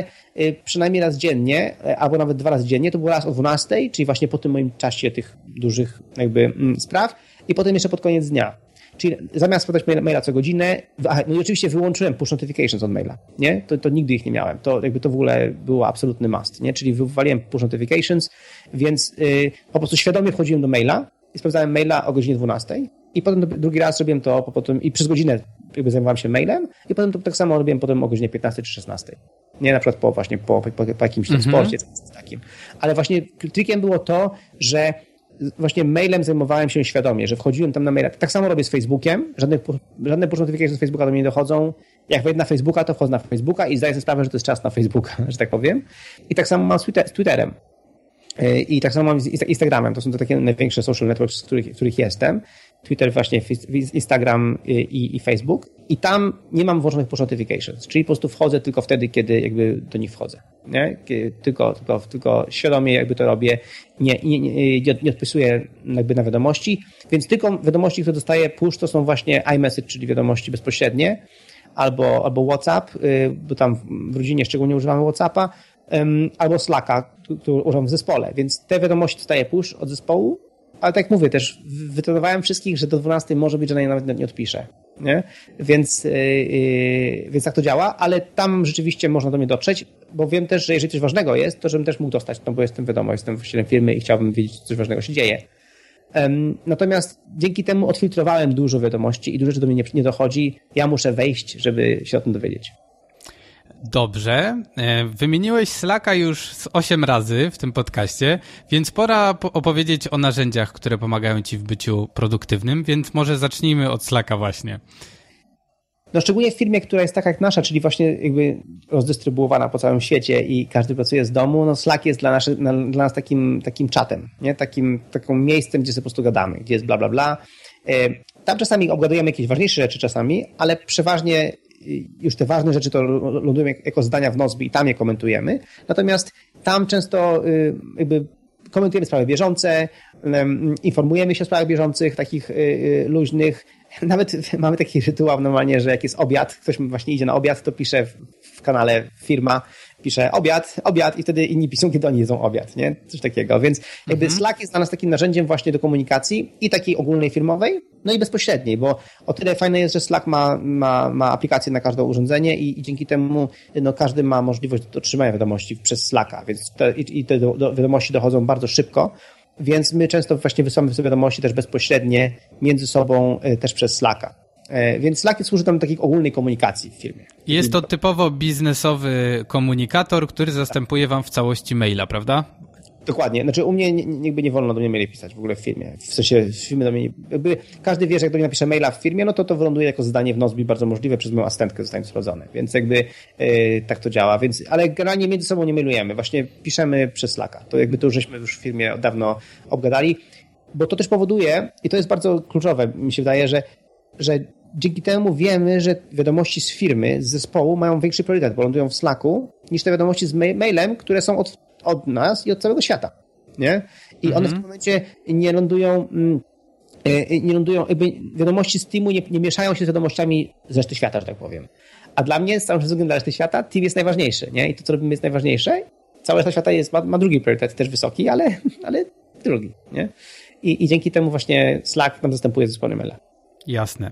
y, przynajmniej raz dziennie, y, albo nawet dwa razy dziennie. To było raz o 12, czyli właśnie po tym moim czasie tych dużych jakby mm, spraw i potem jeszcze pod koniec dnia. Czyli zamiast sprawdzać maila, maila co godzinę, aha, no i oczywiście wyłączyłem push notifications od maila, nie? To, to nigdy ich nie miałem. To jakby to w ogóle było absolutny must, nie? Czyli wywaliłem push notifications, więc yy, po prostu świadomie wchodziłem do maila i sprawdzałem maila o godzinie 12 i potem drugi raz robiłem to potem, i przez godzinę jakby zajmowałem się mailem i potem to tak samo robiłem potem o godzinie 15 czy 16. Nie na przykład po właśnie po, po, po jakimś tam mhm. sporcie takim. Ale właśnie trikiem było to, że właśnie mailem zajmowałem się świadomie, że wchodziłem tam na maila. Tak samo robię z Facebookiem, żadne, żadne push notifications z Facebooka do mnie nie dochodzą. Jak wejdę na Facebooka, to wchodzę na Facebooka i zdaję sobie sprawę, że to jest czas na Facebooka, że tak powiem. I tak samo mam z, Twitter, z Twitterem. I tak samo mam z Instagramem. To są to takie największe social networks, w których, w których jestem. Twitter, właśnie Instagram i, i, Facebook. I tam nie mam włączonych push notifications, czyli po prostu wchodzę tylko wtedy, kiedy jakby do nich wchodzę. Nie? Tylko, tylko, tylko świadomie jakby to robię. Nie, nie, nie, nie odpisuję jakby na wiadomości, więc tylko wiadomości, które dostaję push, to są właśnie iMessage, czyli wiadomości bezpośrednie, albo, albo WhatsApp, y, bo tam w rodzinie szczególnie używamy WhatsAppa, albo Slacka, który używam w zespole. Więc te wiadomości dostaję push od zespołu, ale tak mówię, też wytrenowałem wszystkich, że do 12 może być, że nawet nie odpiszę. Nie? Więc, yy, więc tak to działa, ale tam rzeczywiście można do mnie dotrzeć, bo wiem też, że jeżeli coś ważnego jest, to żebym też mógł dostać, no bo jestem wiadomo, jestem właścicielem firmy i chciałbym wiedzieć, co coś ważnego się dzieje. Um, natomiast dzięki temu odfiltrowałem dużo wiadomości i dużo rzeczy do mnie nie, nie dochodzi. Ja muszę wejść, żeby się o tym dowiedzieć. Dobrze. E, wymieniłeś Slacka już z 8 razy w tym podcaście, więc pora opowiedzieć o narzędziach, które pomagają Ci w byciu produktywnym, więc może zacznijmy od Slacka właśnie. No szczególnie w firmie, która jest taka jak nasza, czyli właśnie jakby rozdystrybuowana po całym świecie i każdy pracuje z domu, no Slack jest dla, naszy, dla nas takim, takim czatem, nie? Takim, taką miejscem, gdzie sobie po prostu gadamy, gdzie jest bla, bla, bla. E, tam czasami obgadujemy jakieś ważniejsze rzeczy czasami, ale przeważnie już te ważne rzeczy to lądują jako zdania w Nozbi i tam je komentujemy. Natomiast tam często y, jakby komentujemy sprawy bieżące, informujemy się o sprawach bieżących, takich y, y, luźnych. Nawet mamy taki rytuał normalnie, że jak jest obiad, ktoś właśnie idzie na obiad, to pisze w kanale firma, pisze obiad, obiad i wtedy inni piszą, kiedy oni jedzą obiad, nie? Coś takiego. Więc jakby mhm. Slack jest dla nas takim narzędziem właśnie do komunikacji i takiej ogólnej firmowej, no i bezpośredniej, bo o tyle fajne jest, że Slack ma, ma, ma aplikację na każde urządzenie i, i dzięki temu no, każdy ma możliwość otrzymania wiadomości przez Slacka, więc te, i, i te do, do wiadomości dochodzą bardzo szybko. Więc my często właśnie wysyłamy wiadomości też bezpośrednie między sobą y, też przez Slacka. E, więc Slack służy tam takiej ogólnej komunikacji w firmie. Jest to typowo biznesowy komunikator, który zastępuje wam w całości maila, prawda? Dokładnie. Znaczy u mnie jakby nie wolno do mnie maili pisać w ogóle w firmie. W sensie w firmie do mnie, jakby każdy wie, że jak do mnie napisze maila w firmie, no to to wyląduje jako zadanie w Nozbi bardzo możliwe, przez moją asystentkę zostanie sprawdzone. Więc jakby yy, tak to działa. Więc, ale generalnie między sobą nie mailujemy. Właśnie piszemy przez Slacka. To jakby to już żeśmy już w firmie dawno obgadali. Bo to też powoduje, i to jest bardzo kluczowe, mi się wydaje, że, że dzięki temu wiemy, że wiadomości z firmy, z zespołu mają większy priorytet, bo lądują w Slacku, niż te wiadomości z mailem, które są od, od nas i od całego świata. Nie? I mhm. one w tym momencie nie lądują. Mm, e, nie lądują, jakby wiadomości z Teamu nie, nie mieszają się z wiadomościami z reszty świata, że tak powiem. A dla mnie, z całym szacunkiem dla reszty świata, Team jest najważniejszy, nie? I to, co robimy, jest najważniejsze. Cała reszta świata jest, ma, ma drugi priorytet, też wysoki, ale, ale drugi, nie? I, I dzięki temu właśnie Slack nam zastępuje zespoły maila. Jasne.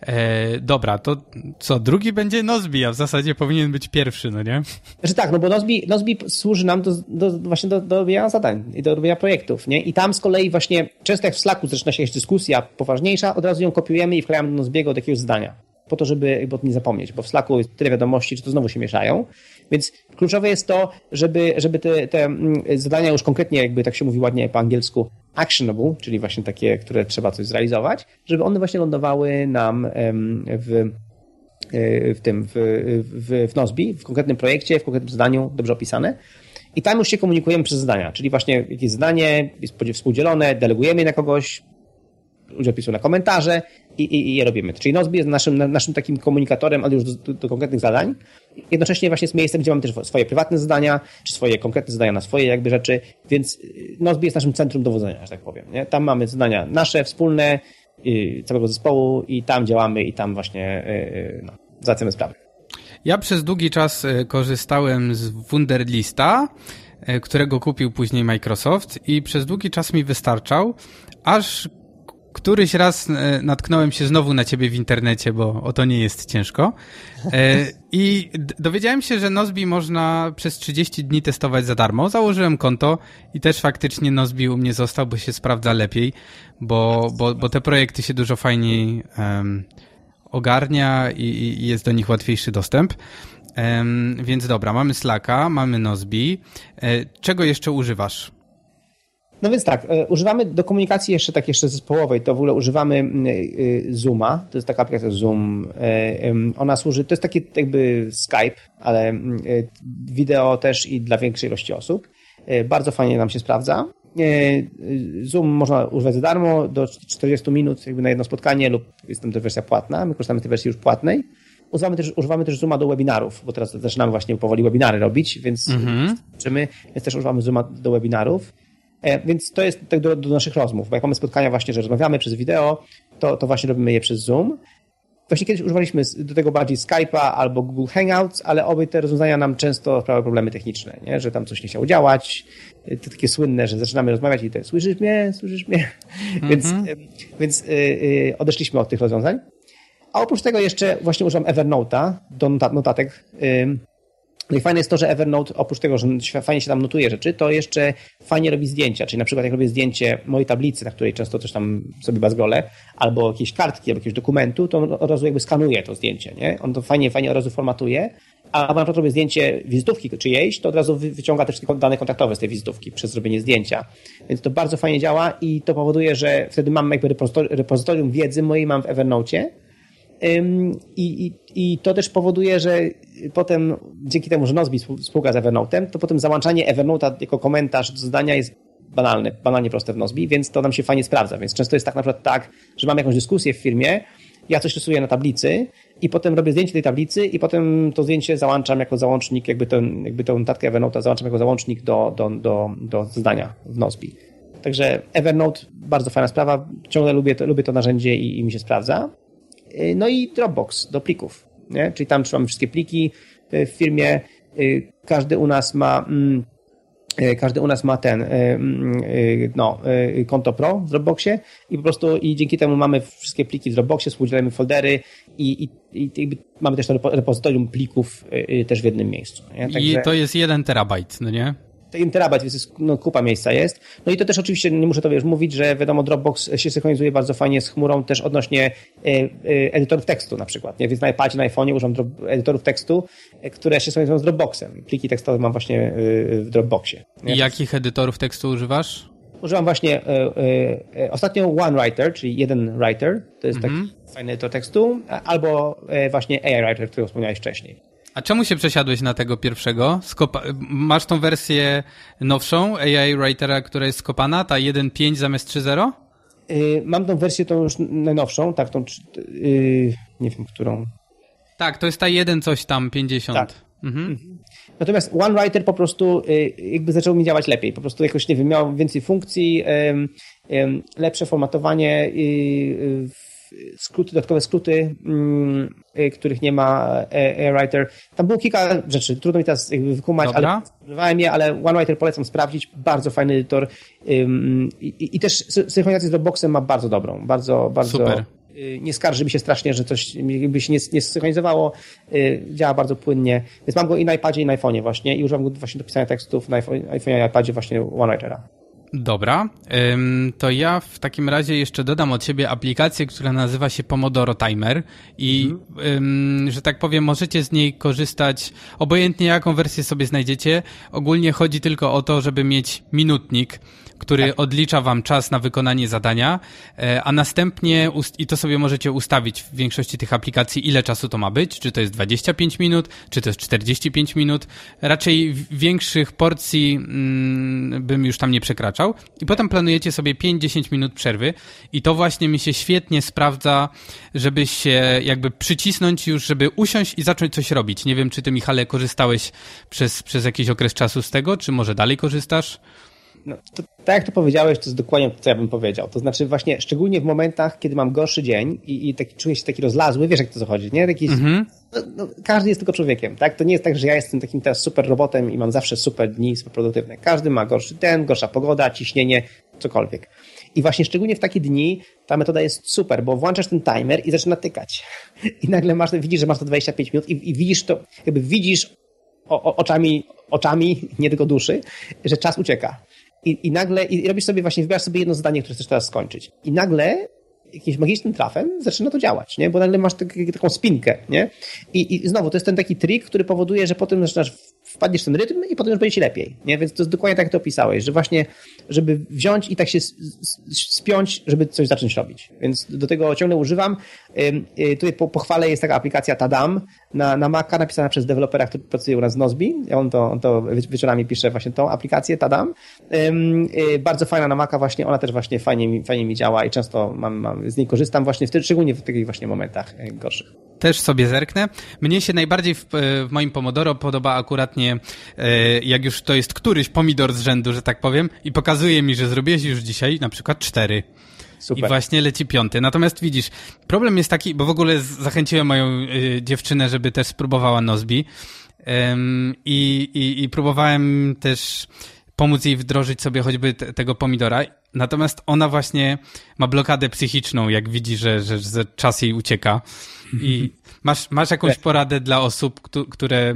E, dobra, to co, drugi będzie Nozbi, a w zasadzie powinien być pierwszy, no nie? Znaczy tak, no bo Nozbi, Nozbi służy nam do, do, właśnie do, do robienia zadań i do robienia projektów, nie? I tam z kolei właśnie, często jak w Slacku zaczyna się jakaś dyskusja poważniejsza, od razu ją kopiujemy i wklejamy do Nozbiego do jakiegoś zdania, po to, żeby jakby o tym nie zapomnieć, bo w Slacku jest tyle wiadomości, że to znowu się mieszają, więc kluczowe jest to, żeby, żeby te, te mm, zadania już konkretnie, jakby tak się mówi ładnie po angielsku, actionable, czyli właśnie takie, które trzeba coś zrealizować, żeby one właśnie lądowały nam w, e, w tym, w, w, w Nozbi, w konkretnym projekcie, w konkretnym zadaniu, dobrze opisane. I tam już się komunikujemy przez zadania, czyli właśnie jakieś zdanie jest współdzielone, delegujemy na kogoś, ludzie opisują na komentarze i, i, i je robimy. Czyli Nozbi jest naszym, naszym takim komunikatorem, ale już do, do, konkretnych zadań. Jednocześnie właśnie jest miejscem, gdzie mamy też swoje prywatne zadania, czy swoje konkretne zadania na swoje jakby rzeczy, więc Nozbi jest naszym centrum dowodzenia, że tak powiem. Nie? Tam mamy zadania nasze, wspólne, yy, całego zespołu i tam działamy i tam właśnie yy, no, sprawy. Ja przez długi czas y, korzystałem z Wunderlista, y, którego kupił później Microsoft i przez długi czas mi wystarczał, aż Któryś raz e, natknąłem się znowu na ciebie w internecie, bo o to nie jest ciężko. E, I dowiedziałem się, że Nozbi można przez 30 dni testować za darmo. Założyłem konto i też faktycznie Nozbi u mnie został, bo się sprawdza lepiej, bo, bo, bo te projekty się dużo fajniej um, ogarnia i, i, jest do nich łatwiejszy dostęp. Um, więc dobra, mamy Slacka, mamy Nozbi. E, czego jeszcze używasz? No więc tak, e, używamy do komunikacji jeszcze tak jeszcze zespołowej, to w ogóle używamy e, Zooma, to jest taka aplikacja Zoom, e, ona służy, to jest taki jakby Skype, ale wideo też i dla większej ilości osób. Bardzo fajnie nam się sprawdza. Zoom można używać za darmo do 40 minut jakby na jedno spotkanie lub jest tam też wersja płatna. My korzystamy z tej wersji już płatnej. Używamy też, używamy też Zooma do webinarów, bo teraz zaczynamy właśnie powoli webinary robić, więc, mhm. więc też używamy Zooma do webinarów. E, więc to jest tak do, do, naszych rozmów, bo jak mamy spotkania właśnie, że rozmawiamy przez wideo, to, to właśnie robimy je przez Zoom. Właśnie kiedyś używaliśmy do tego bardziej Skype'a albo Google Hangouts, ale obie te rozwiązania nam często sprawiają problemy techniczne, nie? że tam coś nie chciało działać. E, to takie słynne, że zaczynamy rozmawiać i to słyszysz mnie, słyszysz mnie. Mm -hmm. więc e, więc yy, odeszliśmy od tych rozwiązań. A oprócz tego jeszcze właśnie używam Evernote'a do notatek. Yy, no i fajne jest to, że Evernote oprócz tego, że fajnie się tam notuje rzeczy, to jeszcze fajnie robi zdjęcia. Czyli na przykład jak robię zdjęcie mojej tablicy, na której często coś tam sobie bazgolę, albo jakiejś kartki, albo jakiegoś dokumentu, to on od razu jakby skanuje to zdjęcie, nie? On to fajnie, fajnie od razu formatuje. A na przykład robię zdjęcie wizytówki czyjejś, to od razu wyciąga też dane kontaktowe z tej wizytówki przez zrobienie zdjęcia. Więc to bardzo fajnie działa i to powoduje, że wtedy mam jakby repozytorium wiedzy mojej mam w Evernote i, i, I to też powoduje, że potem dzięki temu, że Nozbi spółka z Evernote'em, to potem załączanie Evernote'a jako komentarz do zdania jest banalne, banalnie proste w Nozbi, więc to nam się fajnie sprawdza. Więc często jest tak na przykład tak, że mam jakąś dyskusję w firmie, ja coś rysuję na tablicy i potem robię zdjęcie tej tablicy i potem to zdjęcie załączam jako załącznik, jakby, ten, jakby tą notatkę Evernote'a załączam jako załącznik do, do, do, do zdania w Nozbi. Także Evernote, bardzo fajna sprawa, ciągle lubię to, lubię to narzędzie i, i mi się sprawdza. Y, no i Dropbox do plików, nie? czyli tam trzymamy wszystkie pliki y, w firmie. Y, każdy u nas ma mm, każdy u nas ma ten mm, no, konto Pro w Dropboxie i po prostu i dzięki temu mamy wszystkie pliki w Dropboxie, współdzielamy foldery i, i, i mamy też to repozytorium plików też w jednym miejscu. Także... I to jest jeden terabajt, no nie? 1 terabajt, więc jest, no, kupa miejsca jest. No i to też oczywiście, nie muszę to wiesz, mówić, że wiadomo, Dropbox się synchronizuje bardzo fajnie z chmurą też odnośnie e, e, edytorów tekstu na przykład. Nie? Więc na iPadzie, na iPhone'ie używam edytorów tekstu, e, które się synchronizują z Dropboxem. Pliki tekstowe mam właśnie e, w Dropboxie. Nie? I jakich edytorów tekstu używasz? Używam właśnie e, e, ostatnio OneWriter, czyli jeden writer, to jest mhm. taki fajny edytor tekstu, albo właśnie AI Writer, który wspomniałeś wcześniej. A czemu się przesiadłeś na tego pierwszego? Skopa Masz tą wersję nowszą AI Writera, która jest skopana, ta 1.5 zamiast 3.0? Yy, mam tą wersję tą już najnowszą, tak, tą, yy, nie wiem, którą. Tak, to jest ta 1 coś tam, 50. Tak. Mhm. mhm. Natomiast OneWriter po prostu yy, jakby zaczął mi działać lepiej. Po prostu jakoś, nie wiem, miał więcej funkcji, lepsze formatowanie, y, skróty, dodatkowe skróty, mm, y, których nie ma AirWriter. Tam było kilka rzeczy, trudno mi teraz wykumać, Dobra. ale je, ale OneWriter polecam sprawdzić, bardzo fajny edytor i, i też synchronizację z Dropboxem ma bardzo dobrą, bardzo, bardzo... Super y, nie skarży mi się strasznie, że coś jakby się nie, nie synchronizowało, y, działa bardzo płynnie, więc mam go i na iPadzie i na iPhone'ie właśnie i używam go właśnie do pisania tekstów na iPhone, iPhone'ie i iPadzie właśnie OneWritera. Dobra, to ja w takim razie jeszcze dodam od siebie aplikację, która nazywa się Pomodoro Timer i, mhm. że tak powiem, możecie z niej korzystać obojętnie jaką wersję sobie znajdziecie. Ogólnie chodzi tylko o to, żeby mieć minutnik, który tak. odlicza wam czas na wykonanie zadania, e, a następnie, i to sobie możecie ustawić w większości tych aplikacji, ile czasu to ma być, czy to jest 25 minut, czy to jest 45 minut. Raczej większych porcji mm, bym już tam nie przekraczał. I potem planujecie sobie 5-10 minut przerwy i to właśnie mi się świetnie sprawdza, żeby się jakby przycisnąć już, żeby usiąść i zacząć coś robić. Nie wiem, czy ty Michale korzystałeś przez, przez jakiś okres czasu z tego, czy może dalej korzystasz? No, to, tak jak to powiedziałeś, to jest dokładnie to, co ja bym powiedział. To znaczy właśnie, szczególnie w momentach, kiedy mam gorszy dzień i, i taki, czuję się taki rozlazły, wiesz jak to zachodzi, nie? Jakiś, mm-hmm. no, no, każdy jest tylko człowiekiem, tak? To nie jest tak, że ja jestem takim teraz super robotem i mam zawsze super dni, super produktywne. Każdy ma gorszy ten, gorsza pogoda, ciśnienie, cokolwiek. I właśnie szczególnie w takie dni ta metoda jest super, bo włączasz ten timer i zaczyna tykać. I nagle masz, widzisz, że masz to 25 minut i, i widzisz to, jakby widzisz o, o, oczami, oczami, nie tylko duszy, że czas ucieka. I, I nagle, i robisz sobie właśnie, wybierasz sobie jedno zadanie, które chcesz teraz skończyć. I nagle jakimś magicznym trafem zaczyna to działać, nie? Bo nagle masz tak, taką spinkę, nie? I, I znowu, to jest ten taki trik, który powoduje, że potem zaczynasz, wpadniesz w ten rytm i potem już będzie ci lepiej, nie? Więc to jest dokładnie tak, jak to opisałeś, że właśnie, żeby wziąć i tak się spiąć, żeby coś zacząć robić. Więc do tego ciągle używam. Y, tutaj po pochwale jest taka aplikacja Tadam na, na Maca, napisana przez dewelopera, który pracuje u nas z Nozbi. On to, on to wieczorami pisze właśnie tą aplikację Tadam. Y, bardzo fajna na Maca właśnie, ona też właśnie fajnie mi, fajnie mi działa i często mam, mam z niej korzystam właśnie, w, szczególnie w takich właśnie momentach e, gorszych też sobie zerknę. Mnie się najbardziej w, w, moim Pomodoro podoba akuratnie, e, jak już to jest któryś pomidor z rzędu, że tak powiem, i pokazuje mi, że zrobiłeś już dzisiaj na przykład cztery. Super. I właśnie leci piąty. Natomiast widzisz, problem jest taki, bo w ogóle zachęciłem moją y, dziewczynę, żeby też spróbowała Nozbi. I, i, I próbowałem też pomóc jej wdrożyć sobie choćby te, tego pomidora. Natomiast ona właśnie ma blokadę psychiczną, jak widzi, że, że, że czas jej ucieka. I masz, masz jakąś poradę dla osób, które,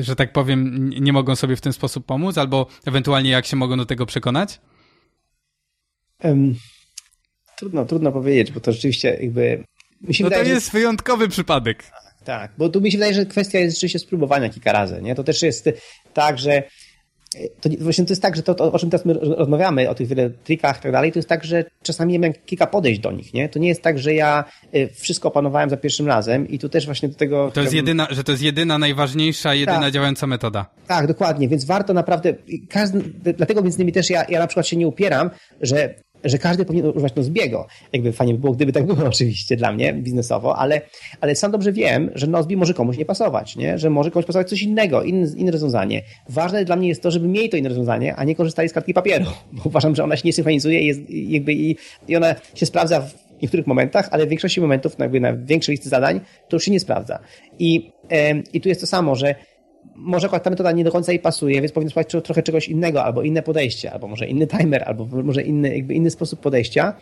że tak powiem, nie mogą sobie w ten sposób pomóc, albo ewentualnie jak się mogą do tego przekonać? Um, trudno, trudno powiedzieć, bo to rzeczywiście jakby... Mi się no wydaje, to jest że... wyjątkowy przypadek. Tak, bo tu mi się wydaje, że kwestia jest rzeczywiście spróbowania kilka razy, nie? To też jest tak, że to właśnie to jest tak, że to, to, o czym teraz my rozmawiamy, o tych wiele trikach i tak dalej, to jest tak, że czasami miałem kilka podejść do nich, nie? To nie jest tak, że ja y, wszystko opanowałem za pierwszym razem i tu też właśnie do tego... To jest jedyna, że to jest jedyna, najważniejsza, jedyna tak. działająca metoda. Tak, dokładnie, więc warto naprawdę, każdy, dlatego między innymi też ja, ja na przykład się nie upieram, że że każdy powinien używać Nozbiego. Jakby fajnie by było, gdyby tak było oczywiście dla mnie biznesowo, ale, ale sam dobrze wiem, że Nozbi może komuś nie pasować, nie? że może komuś pasować coś innego, inne, inne rozwiązanie. Ważne dla mnie jest to, żeby mieli to inne rozwiązanie, a nie korzystali z kartki papieru, bo uważam, że ona się nie synchronizuje i, jest, jakby i, i ona się sprawdza w niektórych momentach, ale w większości momentów, jakby na większej listy zadań, to już się nie sprawdza. I, e, i tu jest to samo, że może akurat ta metoda nie do końca jej pasuje, więc powinien spróbować trochę czegoś innego, albo inne podejście, albo może inny timer, albo może inny, jakby inny sposób podejścia,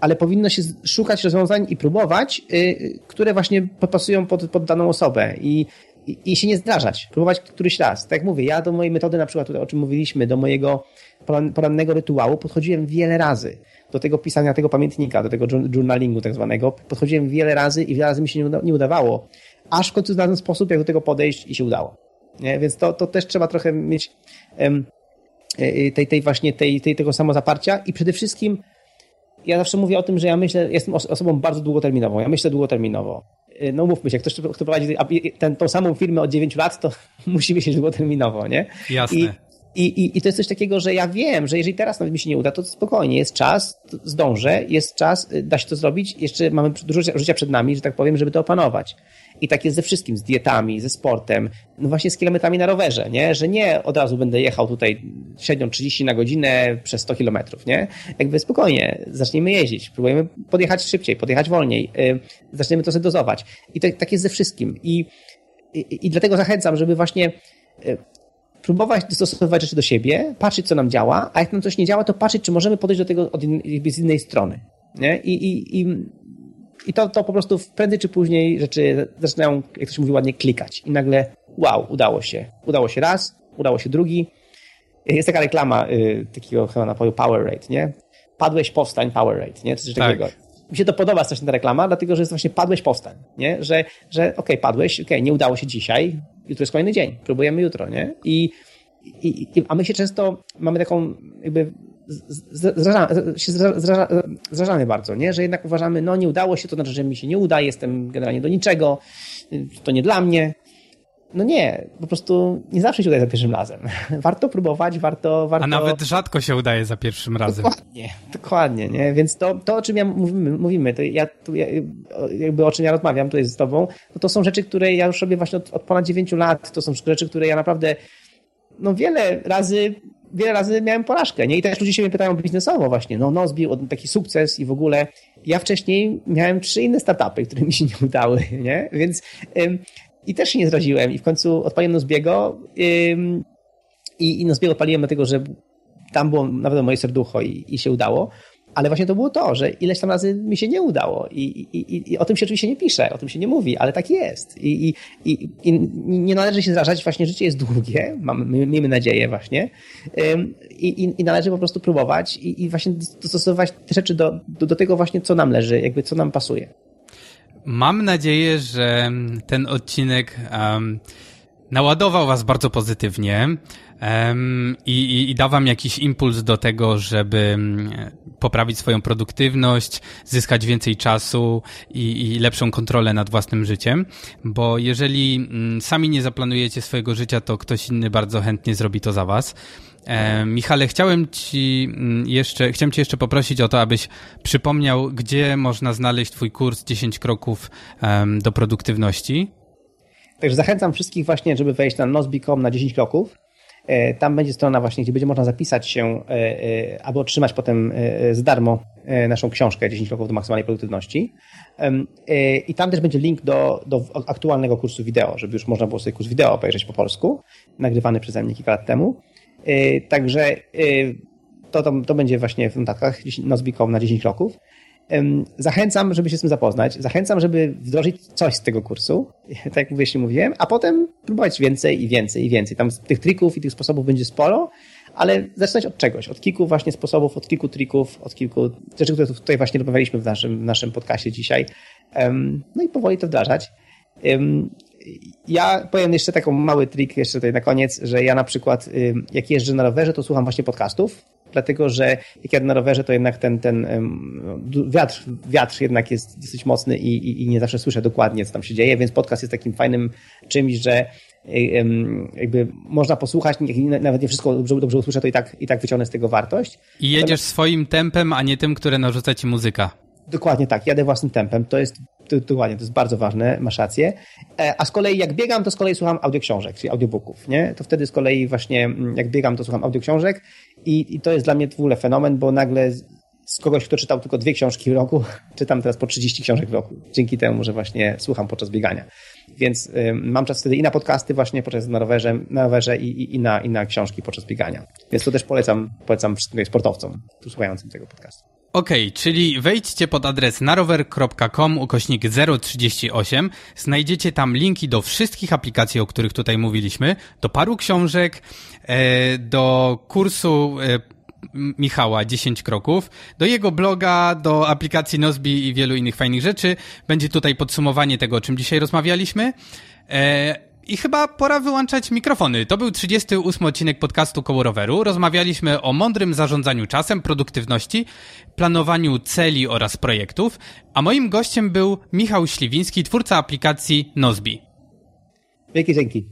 ale powinno się szukać rozwiązań i próbować, y, które właśnie podpasują pod, pod daną osobę i, i, i się nie zdrażać, próbować któryś raz. Tak jak mówię, ja do mojej metody, na przykład tutaj, o czym mówiliśmy, do mojego porannego rytuału podchodziłem wiele razy. Do tego pisania tego pamiętnika, do tego journalingu tak zwanego, podchodziłem wiele razy i wiele razy mi się nie udawało aż w końcu znalazłem sposób, jak do tego podejść i się udało. Nie? Więc to, to też trzeba trochę mieć um, tej, tej właśnie tej, tej, tego samozaparcia i przede wszystkim ja zawsze mówię o tym, że ja myślę, jestem osobą bardzo długoterminową. Ja myślę długoterminowo. E, no mówmy się, jak ktoś, kto prowadzi ten, tą samą firmę od 9 lat, to musi myśleć długoterminowo, nie? Jasne. I, i, i, I to jest coś takiego, że ja wiem, że jeżeli teraz nawet mi się nie uda, to spokojnie, jest czas, zdążę, jest czas, da się to zrobić, jeszcze mamy dużo życia przed nami, że tak powiem, żeby to opanować. I tak jest ze wszystkim, z dietami, ze sportem, no właśnie z kilometrami na rowerze, nie? Że nie od razu będę jechał tutaj średnią 30 na godzinę przez 100 kilometrów, nie? Jakby spokojnie, zacznijmy jeździć, próbujemy podjechać szybciej, podjechać wolniej, yy, zaczniemy to sobie dozować. I tak, tak jest ze wszystkim. I, i, i dlatego zachęcam, żeby właśnie yy, próbować dostosowywać rzeczy do siebie, patrzeć, co nam działa, a jak nam coś nie działa, to patrzeć, czy możemy podejść do tego od in, z innej strony. Nie? I, i, i i to, to po prostu prędzej czy później rzeczy zaczynają, jak to się mówi ładnie, klikać. I nagle, wow, udało się. Udało się raz, udało się drugi. Jest taka reklama y, takiego chyba napoju Power Rate, nie? Padłeś, powstań, Power Rate, nie? Coś tak. takiego. Mi się to podoba strasznie ta reklama, dlatego że jest właśnie padłeś, powstań, nie? Że, że okej, okay, padłeś, okej, okay, nie udało się dzisiaj, jutro jest kolejny dzień, próbujemy jutro, nie? I, i, i, a my się często mamy taką jakby zrażamy, się zrażamy bardzo, nie? że jednak uważamy, no nie udało się, to znaczy, że mi się nie uda, jestem generalnie do niczego, to nie dla mnie. No nie, po prostu nie zawsze się udaje za pierwszym razem. Warto próbować, warto... warto... A nawet rzadko się udaje za pierwszym razem. Dokładnie, dokładnie, nie? Więc to, to o czym ja mówimy, mówimy to ja, tu, ja, jakby o czym ja rozmawiam tutaj z tobą, no to są rzeczy, które ja już robię właśnie od, od ponad 9 lat, to są rzeczy, które ja naprawdę no wiele razy wiele razy miałem porażkę, nie? I też ludzie się mnie pytają biznesowo właśnie, no Nozbi, taki sukces i w ogóle. Ja wcześniej miałem trzy inne startupy, które mi się nie udały, nie? Więc ym, i też się nie zraziłem i w końcu odpaliłem Nozbiego i, i Nozbiego odpaliłem dlatego, że tam było naprawdę moje serducho i, i się udało. Ale właśnie to było to, że ileś tam razy mi się nie udało I, i, i, o tym się oczywiście nie pisze, o tym się nie mówi, ale tak jest. I, nie należy się zrażać, właśnie życie jest długie, mamy, miejmy nadzieję właśnie I, należy po prostu próbować i, właśnie dostosować te rzeczy do, do, do tego właśnie, co nam leży, jakby co nam pasuje. Mam nadzieję, że ten odcinek um, naładował was bardzo pozytywnie um, i, i, i da wam jakiś impuls do tego, żeby poprawić swoją produktywność, zyskać więcej czasu i, i lepszą kontrolę nad własnym życiem, bo jeżeli sami nie zaplanujecie swojego życia, to ktoś inny bardzo chętnie zrobi to za was. E, Michale, chciałem ci jeszcze, chciałem cię jeszcze poprosić o to, abyś przypomniał, gdzie można znaleźć twój kurs 10 kroków um, do produktywności. Także zachęcam wszystkich właśnie, żeby wejść na nozbi.com na 10 kroków. E, tam będzie strona właśnie, gdzie będzie można zapisać się, e, e, aby otrzymać potem za darmo naszą książkę 10 kroków do maksymalnej produktywności. I tam też będzie link do, do aktualnego kursu wideo, żeby już można było sobie kurs wideo obejrzeć po polsku, nagrywany przeze mnie kilka lat temu. Także to, to, to będzie właśnie w notatkach nozbi.com na 10 kroków. Zachęcam, żeby się z tym zapoznać. Zachęcam, żeby wdrożyć coś z tego kursu, tak jak wcześniej mówiłem, a potem próbować więcej i więcej i więcej. Tam tych trików i tych sposobów będzie sporo, ale zaczynać od czegoś, od kilku właśnie sposobów, od kilku trików, od kilku rzeczy, które tutaj właśnie rozmawialiśmy w naszym, w naszym podcastie dzisiaj. No i powoli to wdrażać. Ja powiem jeszcze taką mały trik jeszcze tutaj na koniec, że ja na przykład jak jeżdżę na rowerze, to słucham właśnie podcastów dlatego że jak jadę na rowerze, to jednak ten, ten wiatr, wiatr jednak jest dosyć mocny i, i, i nie zawsze słyszę dokładnie, co tam się dzieje, więc podcast jest takim fajnym czymś, że jakby można posłuchać, nawet nie wszystko dobrze, dobrze usłyszę, to i tak, i tak wyciągnę z tego wartość. I jedziesz Natomiast... swoim tempem, a nie tym, które narzuca ci muzyka. Dokładnie tak, jadę własnym tempem, to jest dokładnie, to jest bardzo ważne, masz rację. E, a z kolei jak biegam, to z kolei słucham audioksiążek, czyli audiobooków, nie? To wtedy z kolei właśnie mm, jak biegam, to słucham audioksiążek i, i to jest dla mnie w ogóle fenomen, bo nagle z kogoś, kto czytał tylko dwie książki w roku, czytam teraz po 30 książek w roku. Dzięki temu, że właśnie słucham podczas biegania. Więc y, mam czas wtedy i na podcasty właśnie podczas na rowerze, na rowerze i, i, i, na, i na książki podczas biegania. Więc to też polecam, polecam wszystkim sportowcom słuchającym tego podcastu. Okej, okay, czyli wejdźcie pod adres narower.com ukośnik 038. Znajdziecie tam linki do wszystkich aplikacji, o których tutaj mówiliśmy, do paru książek, e, do kursu e, Michała 10 kroków, do jego bloga, do aplikacji Nozbi i wielu innych fajnych rzeczy. Będzie tutaj podsumowanie tego, o czym dzisiaj rozmawialiśmy. I chyba pora wyłączać mikrofony. To był 38 odcinek podcastu Koło Roweru. Rozmawialiśmy o mądrym zarządzaniu czasem, produktywności, planowaniu celi oraz projektów, a moim gościem był Michał Śliwiński, twórca aplikacji Nozbi. Wielkie dzięki.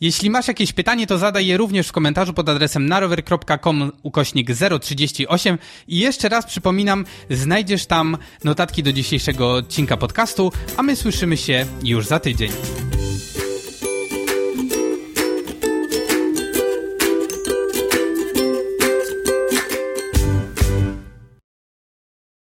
Jeśli masz jakieś pytanie, to zadaj je również w komentarzu pod adresem narower.com ukośnik 038 i jeszcze raz przypominam, znajdziesz tam notatki do dzisiejszego odcinka podcastu, a my słyszymy się już za tydzień.